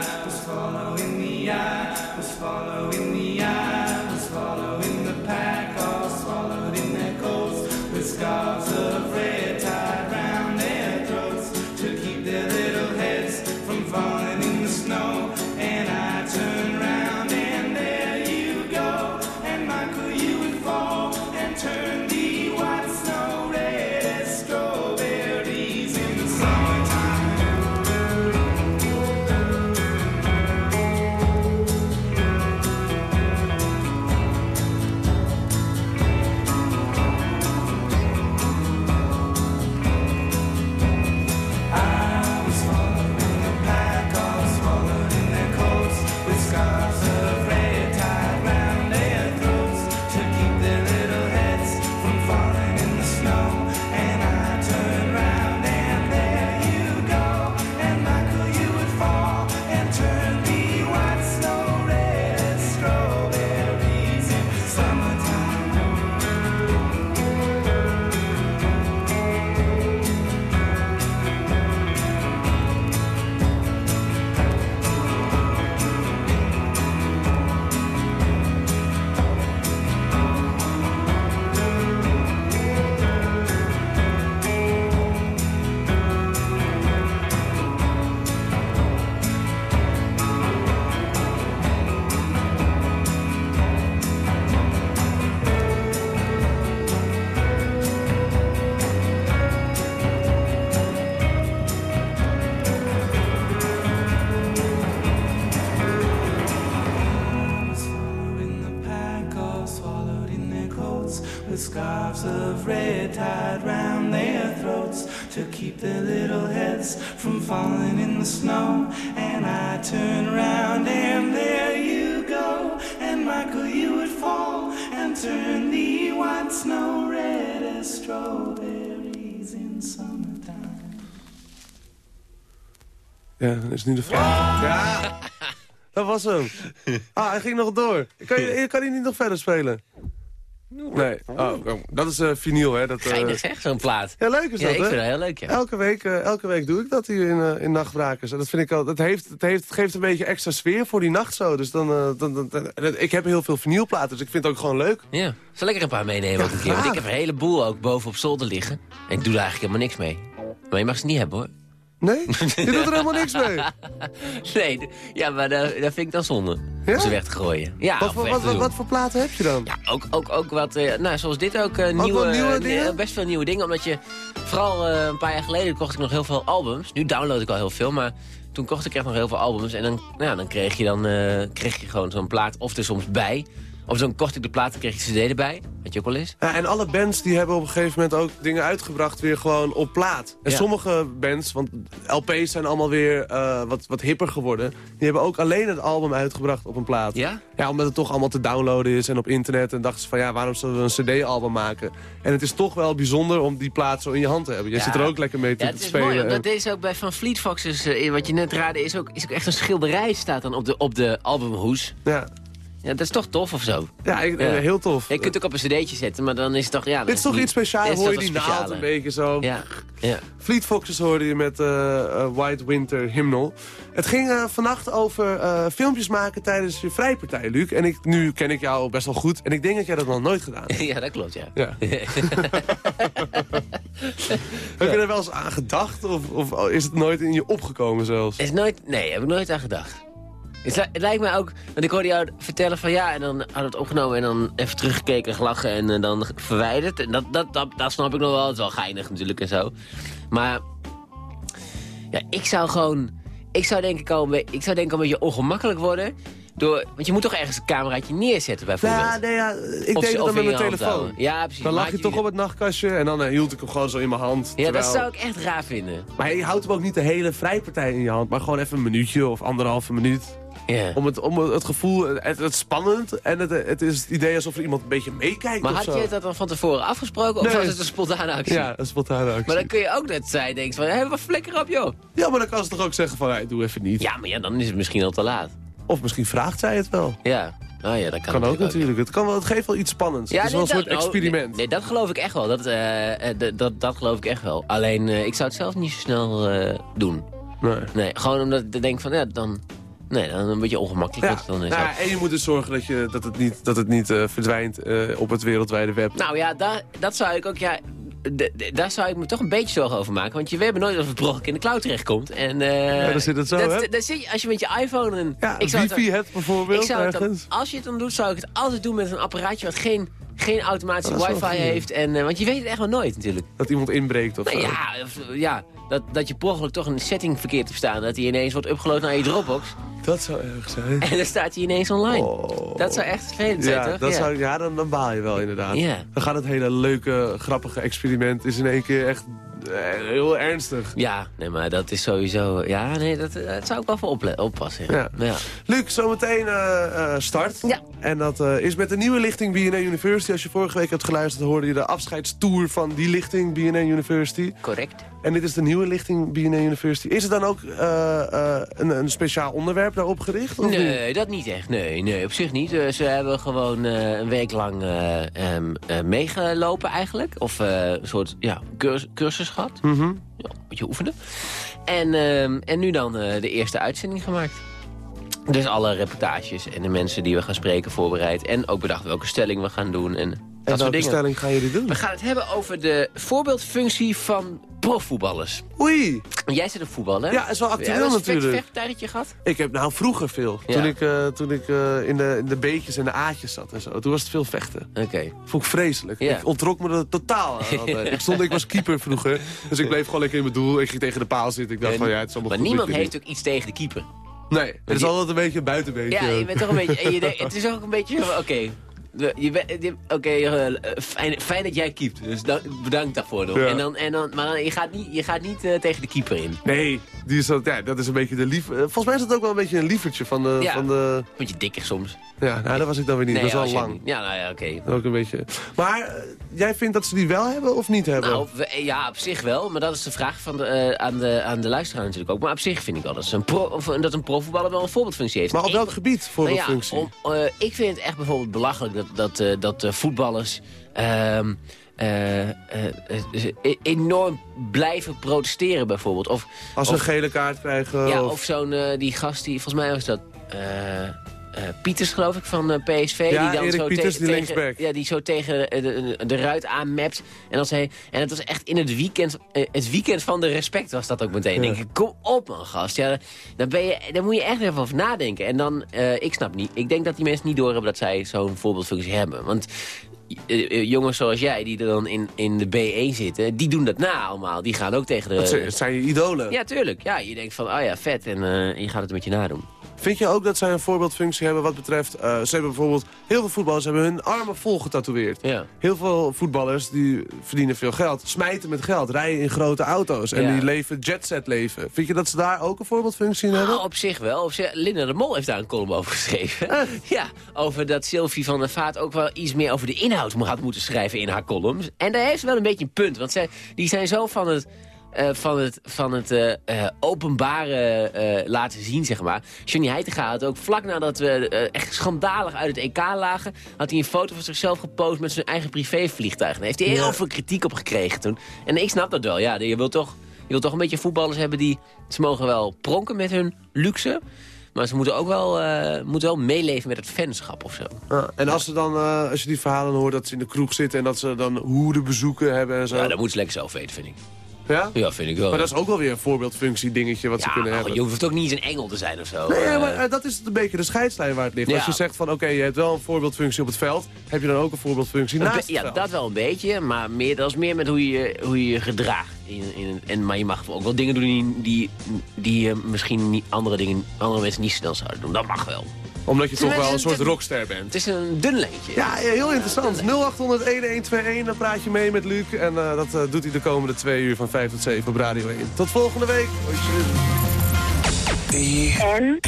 turn the white snow red as strawberries in summertime. Ja, dat is nu de vraag. Ja, dat was hem. Ah, hij ging nog door. Kan je, kan hij niet nog verder spelen? Nee. Oh, dat is eh vinyl, hè? Dat, eh, Geinig zeg, zo'n plaat. Ja, leuk is Ja, dat, ik hè? vind dat heel leuk, ja. Elke week, eh, elke week doe ik dat hier in, eh, in Nachtbrakers. En dat vind ik al, dat heeft, het, heeft, het geeft een beetje extra sfeer voor die nacht zo. Dus dan, eh, dan, dan, dan- ik heb heel veel vinylplaten, dus ik vind het ook gewoon leuk. Ja, zal ik er een paar meenemen ook een keer? Want ik heb een heleboel ook boven op zolder liggen. En ik doe er eigenlijk helemaal niks mee. Maar je mag ze niet hebben, hoor. Nee? Je doet er helemaal niks mee? Nee, ja, maar dat, dat vind ik dan zonde. Om ze weg te gooien. Ja, wat, wat, wat, voor platen heb je dan? Ja, ook, ook, ook wat, eh, nou, zoals dit ook, eh, nieuwe, eh, dingen? best veel nieuwe dingen. Omdat je, vooral een paar jaar geleden kocht ik nog heel veel albums. Nu download ik al heel veel, maar toen kocht ik echt nog heel veel albums. En dan, nou, ja, dan kreeg je dan kreeg je gewoon zo'n plaat of er soms bij. Kocht ik de plaat en kreeg je de cd erbij. Weet je ook wel eens? Ja, en alle bands die hebben op een gegeven moment ook dingen uitgebracht weer gewoon op plaat. En Ja. sommige bands, want LP's zijn allemaal weer eh, wat, wat hipper geworden. Die hebben ook alleen het album uitgebracht op een plaat. Ja? Ja, omdat het toch allemaal te downloaden is en op internet. En dachten ze van ja, waarom zullen we een cd-album maken? En het is toch wel bijzonder om die plaat zo in je hand te hebben. Ja. zit er ook lekker mee te, Ja, te het is spelen. mooi, en- omdat deze ook bij Van Fleet Foxes, eh, wat je net raadde, is ook, is ook echt een schilderij staat dan op de, op de albumhoes. Ja. Ja, dat is toch tof of zo? Ja, ik- eh, heel tof. Je kunt het ook op een cd'tje zetten, maar dan is het toch... Ja, Dit is toch niet- iets speciaals, hoor je die wat naald een beetje zo. Ja, ja. Fleet Foxes hoorde je met eh, eh, White Winter Hymnal. Het ging vannacht over filmpjes maken tijdens je vrijpartij, Luc. En ik, nu ken ik jou best wel goed. En ik denk dat jij dat nog nooit gedaan hebt. ja, dat klopt, ja. Ja. Heb je er wel eens aan gedacht? Of, of is het nooit in je opgekomen zelfs? Is nooit, nee, heb ik nooit aan gedacht. Het, li- het lijkt me ook, want ik hoorde jou vertellen van ja, en dan we het opgenomen en dan even teruggekeken, gelachen en eh, dan verwijderd. En dat, dat, dat, snap ik nog wel, het is wel geinig natuurlijk en zo. Maar ja, ik zou gewoon, ik zou denk ik al ik zou denk ik al een beetje ongemakkelijk worden. Door, want je moet toch ergens een cameraatje neerzetten bijvoorbeeld. Ja, nee, ja, ik Of- deed dan met mijn telefoon. Ja, precies. Dan lag je toch op het nachtkastje en dan eh, hield ik hem gewoon zo in mijn hand. Ja, dat zou ik echt raar vinden. Maar je houdt hem ook niet de hele vrijpartij in je hand, maar gewoon even een minuutje of anderhalve minuut. Ja. Om, het, om het gevoel, het, het spannend en het, het is het idee alsof er iemand een beetje meekijkt Maar had zo. je dat dan van tevoren afgesproken of was het een spontane actie? Ja, een spontane actie. Maar dan kun je ook net zijn, denk van, hé, wat flikker op joh. Ja, maar dan kan ze toch ook zeggen van, hey, doe even niet. Ja, maar ja, dan is het misschien al te laat. Of misschien vraagt zij het wel. Ja, oh, ja dat kan, Kan, ook natuurlijk. Het, kan wel, het geeft wel iets spannends. het is wel een soort nou, experiment. Nee, nee, dat geloof ik echt wel. Dat, eh, eh, dat, dat geloof ik echt wel. Alleen, eh, ik zou het zelf niet zo snel doen. Nee. Nee, gewoon omdat ik denk van, ja, dan... Nee, dan een beetje ongemakkelijk. Ja, dan is nou, dat. en je moet dus zorgen dat, je, dat het niet, dat het niet verdwijnt op het wereldwijde web. Nou ja, daar, dat zou ik ook, ja... Daar zou ik me toch een beetje zorgen over maken. Want je weet nooit of het ongeluk in de cloud terechtkomt. En, eh, Ja, dan zit het zo, dat, hè? Dan zit je, als je met je iPhone... En, Ja, ik zou het wifi dan- het bijvoorbeeld ik zou het dan- als je het dan doet, zou ik het altijd doen met een apparaatje... wat geen, geen automatische Oh, wifi heeft. En, eh, want je weet het echt wel nooit natuurlijk. Dat iemand inbreekt of Nou zo. ja, of, ja dat, dat je per ongeluk toch een setting verkeerd hebt staan. Dat die ineens wordt upgeload naar je Dropbox. Dat zou erg zijn. En dan staat hij ineens online. Dat zou echt vervelend zijn, Ja, toch? dat Zou, ja dan, dan baal je wel inderdaad. Ja. Dan gaat het hele leuke, grappige experiment is in één keer echt heel ernstig. Ja, nee, maar dat is sowieso... Ja, nee, dat, eh, dat zou ik wel voor oppassen. Ja. Luc, zometeen eh, eh, start. Ja. En dat eh, is met de nieuwe lichting BNA University. Als je vorige week hebt geluisterd, hoorde je de afscheidstour van die lichting BNA University. Correct. En dit is de nieuwe lichting BNA University. Is het dan ook eh, eh, een, een speciaal onderwerp daarop gericht? Of niet? Nee, dat niet echt. Nee, nee op zich niet. Eh, ze hebben gewoon een week lang eh, ehm, eh, meegelopen eigenlijk. Of een soort ja, curs- cursus gehad. Mhm. Ja, een beetje oefenen. En, ehm, en nu dan de eerste uitzending gemaakt. Dus alle reportages en de mensen die we gaan spreken voorbereid. En ook bedacht welke stelling we gaan doen. En, dat soort dingen. stelling gaan jullie doen? We gaan het hebben over de voorbeeldfunctie van profvoetballers. Oei! Jij zit op voetbal, hè? Ja, is wel actueel Jij wel eens een natuurlijk. gehad? Ik heb nou vroeger veel. Ja. Toen ik, eh, toen ik eh, in, de, in de beetjes en de aatjes zat en zo. Toen was het veel vechten. Oké. Vond ik vreselijk. Ja. Ik ontrok me er totaal aan. ik, stond, ik was keeper vroeger. Dus ik bleef gewoon lekker in mijn doel. Ik ging tegen de paal zitten. Ik dacht van ja, het is allemaal Maar goed. niemand heeft ook iets tegen de keeper. Nee, het is altijd een beetje een buitenbeentje. Ja, je bent toch een beetje... en je denkt- het is ook een beetje... Oké, oké, eh, fijn, fijn dat jij keept. Dus dank- bedankt daarvoor nog. Ja. En dan, en dan, maar je gaat niet, je gaat niet eh, tegen de keeper in. Nee, die is dat, ja, dat is een beetje de lief... eh, Volgens mij is dat ook wel een beetje een lievertje van de... Ja. Van de Beetje dikker soms. ja, nou, dat was ik dan weer niet. dat is je lang. niet. Ja, nou ja, oké. Ook een beetje. Maar jij vindt dat ze die wel hebben of niet hebben? Nou, we- ja, op zich wel. Maar dat is de vraag van de, aan, de, aan de luisteraar natuurlijk ook. Maar op zich vind ik wel dat, ze een pro, of, dat een profvoetballer wel een voorbeeldfunctie heeft. maar op welk gebied voor Nou een ja, om- ik vind het echt bijvoorbeeld belachelijk dat, dat, eh, dat eh, voetballers ehm, eh, eh, eh, e- enorm blijven protesteren bijvoorbeeld. Of, Als ze een gele kaart krijgen? ja, of... of zo'n eh, die gast die, volgens mij was dat... eh, Pieters, geloof ik, van eh, PSV. Ja, die dan Erik zo Pieters, te- die tegen. Ja, die zo tegen eh, de, de, de ruit aanmapt. En, dan zei, en het was echt in het weekend, het weekend van de respect was dat ook meteen. Ja. denk ik, kom op man, gast. Ja, dan, ben je, dan moet je echt even over nadenken. En dan, ik snap niet, ik denk dat die mensen niet doorhebben dat zij zo'n voorbeeldfunctie hebben. Want jongens zoals jij, die er dan in, in de B1 zitten, die doen dat na allemaal. Die gaan ook tegen de... Dat zijn, je idolen. Ja, tuurlijk. Ja, je denkt van, oh ja, vet. En je gaat het met je nadoen. Vind je ook dat zij een voorbeeldfunctie hebben wat betreft... eh, ze hebben bijvoorbeeld... Heel veel voetballers hebben hun armen vol getatoeëerd. Ja. Heel veel voetballers die verdienen veel geld. Smijten met geld. Rijden in grote auto's. En Ja. die leven jetset leven. Vind je dat ze daar ook een voorbeeldfunctie in hebben? Nou, op zich wel. Op zich, Linda de Mol heeft daar een column over geschreven. Ja, over dat Sylvie van der Vaart ook wel iets meer over de inhoud had moeten schrijven in haar columns. En daar heeft ze wel een beetje een punt. Want zij, die zijn zo van het eh, van het, van het eh, eh, openbare laten zien, zeg maar. Johnny Heitinga had ook vlak nadat we echt schandalig uit het EK lagen... had hij een foto van zichzelf gepost met zijn eigen privévliegtuig. Daar heeft hij heel Ja. veel kritiek op gekregen toen. En ik snap dat wel, ja. Je wilt toch, je wilt toch een beetje voetballers hebben die... Ze mogen wel pronken met hun luxe... Maar ze moeten ook wel, moeten wel meeleven met het fanschap of zo. Ja, en als, ze dan, als je die verhalen hoort dat ze in de kroeg zitten... en dat ze dan hoeden bezoeken hebben en zo. Ja, dat moeten ze lekker zelf weten, vind ik. Ja? Ja, vind ik wel. Maar dat is ook wel weer een voorbeeldfunctie dingetje wat ze kunnen hebben. je hoeft ook niet eens een engel te zijn of zo. Nee, Eh, maar eh, dat is een beetje de scheidslijn waar het ligt. Ja. Als je zegt van, oké, je hebt wel een voorbeeldfunctie op het veld... heb je dan ook een voorbeeldfunctie naast het ja, veld. dat wel een beetje, maar meer, dat is meer met hoe je hoe je, je gedraagt. In, in, en, maar je mag ook wel dingen doen die, die, die eh, misschien niet andere, dingen, andere mensen niet snel zouden doen. Dat mag wel. Omdat je toch wel een soort rockster bent. Het is een dun lijntje. Ja, ja, heel interessant. 0800-1121, dan praat je mee met Luc. En eh, dat eh, doet hij de komende twee uur van 5 tot 7 op Radio 1. Tot volgende week. En?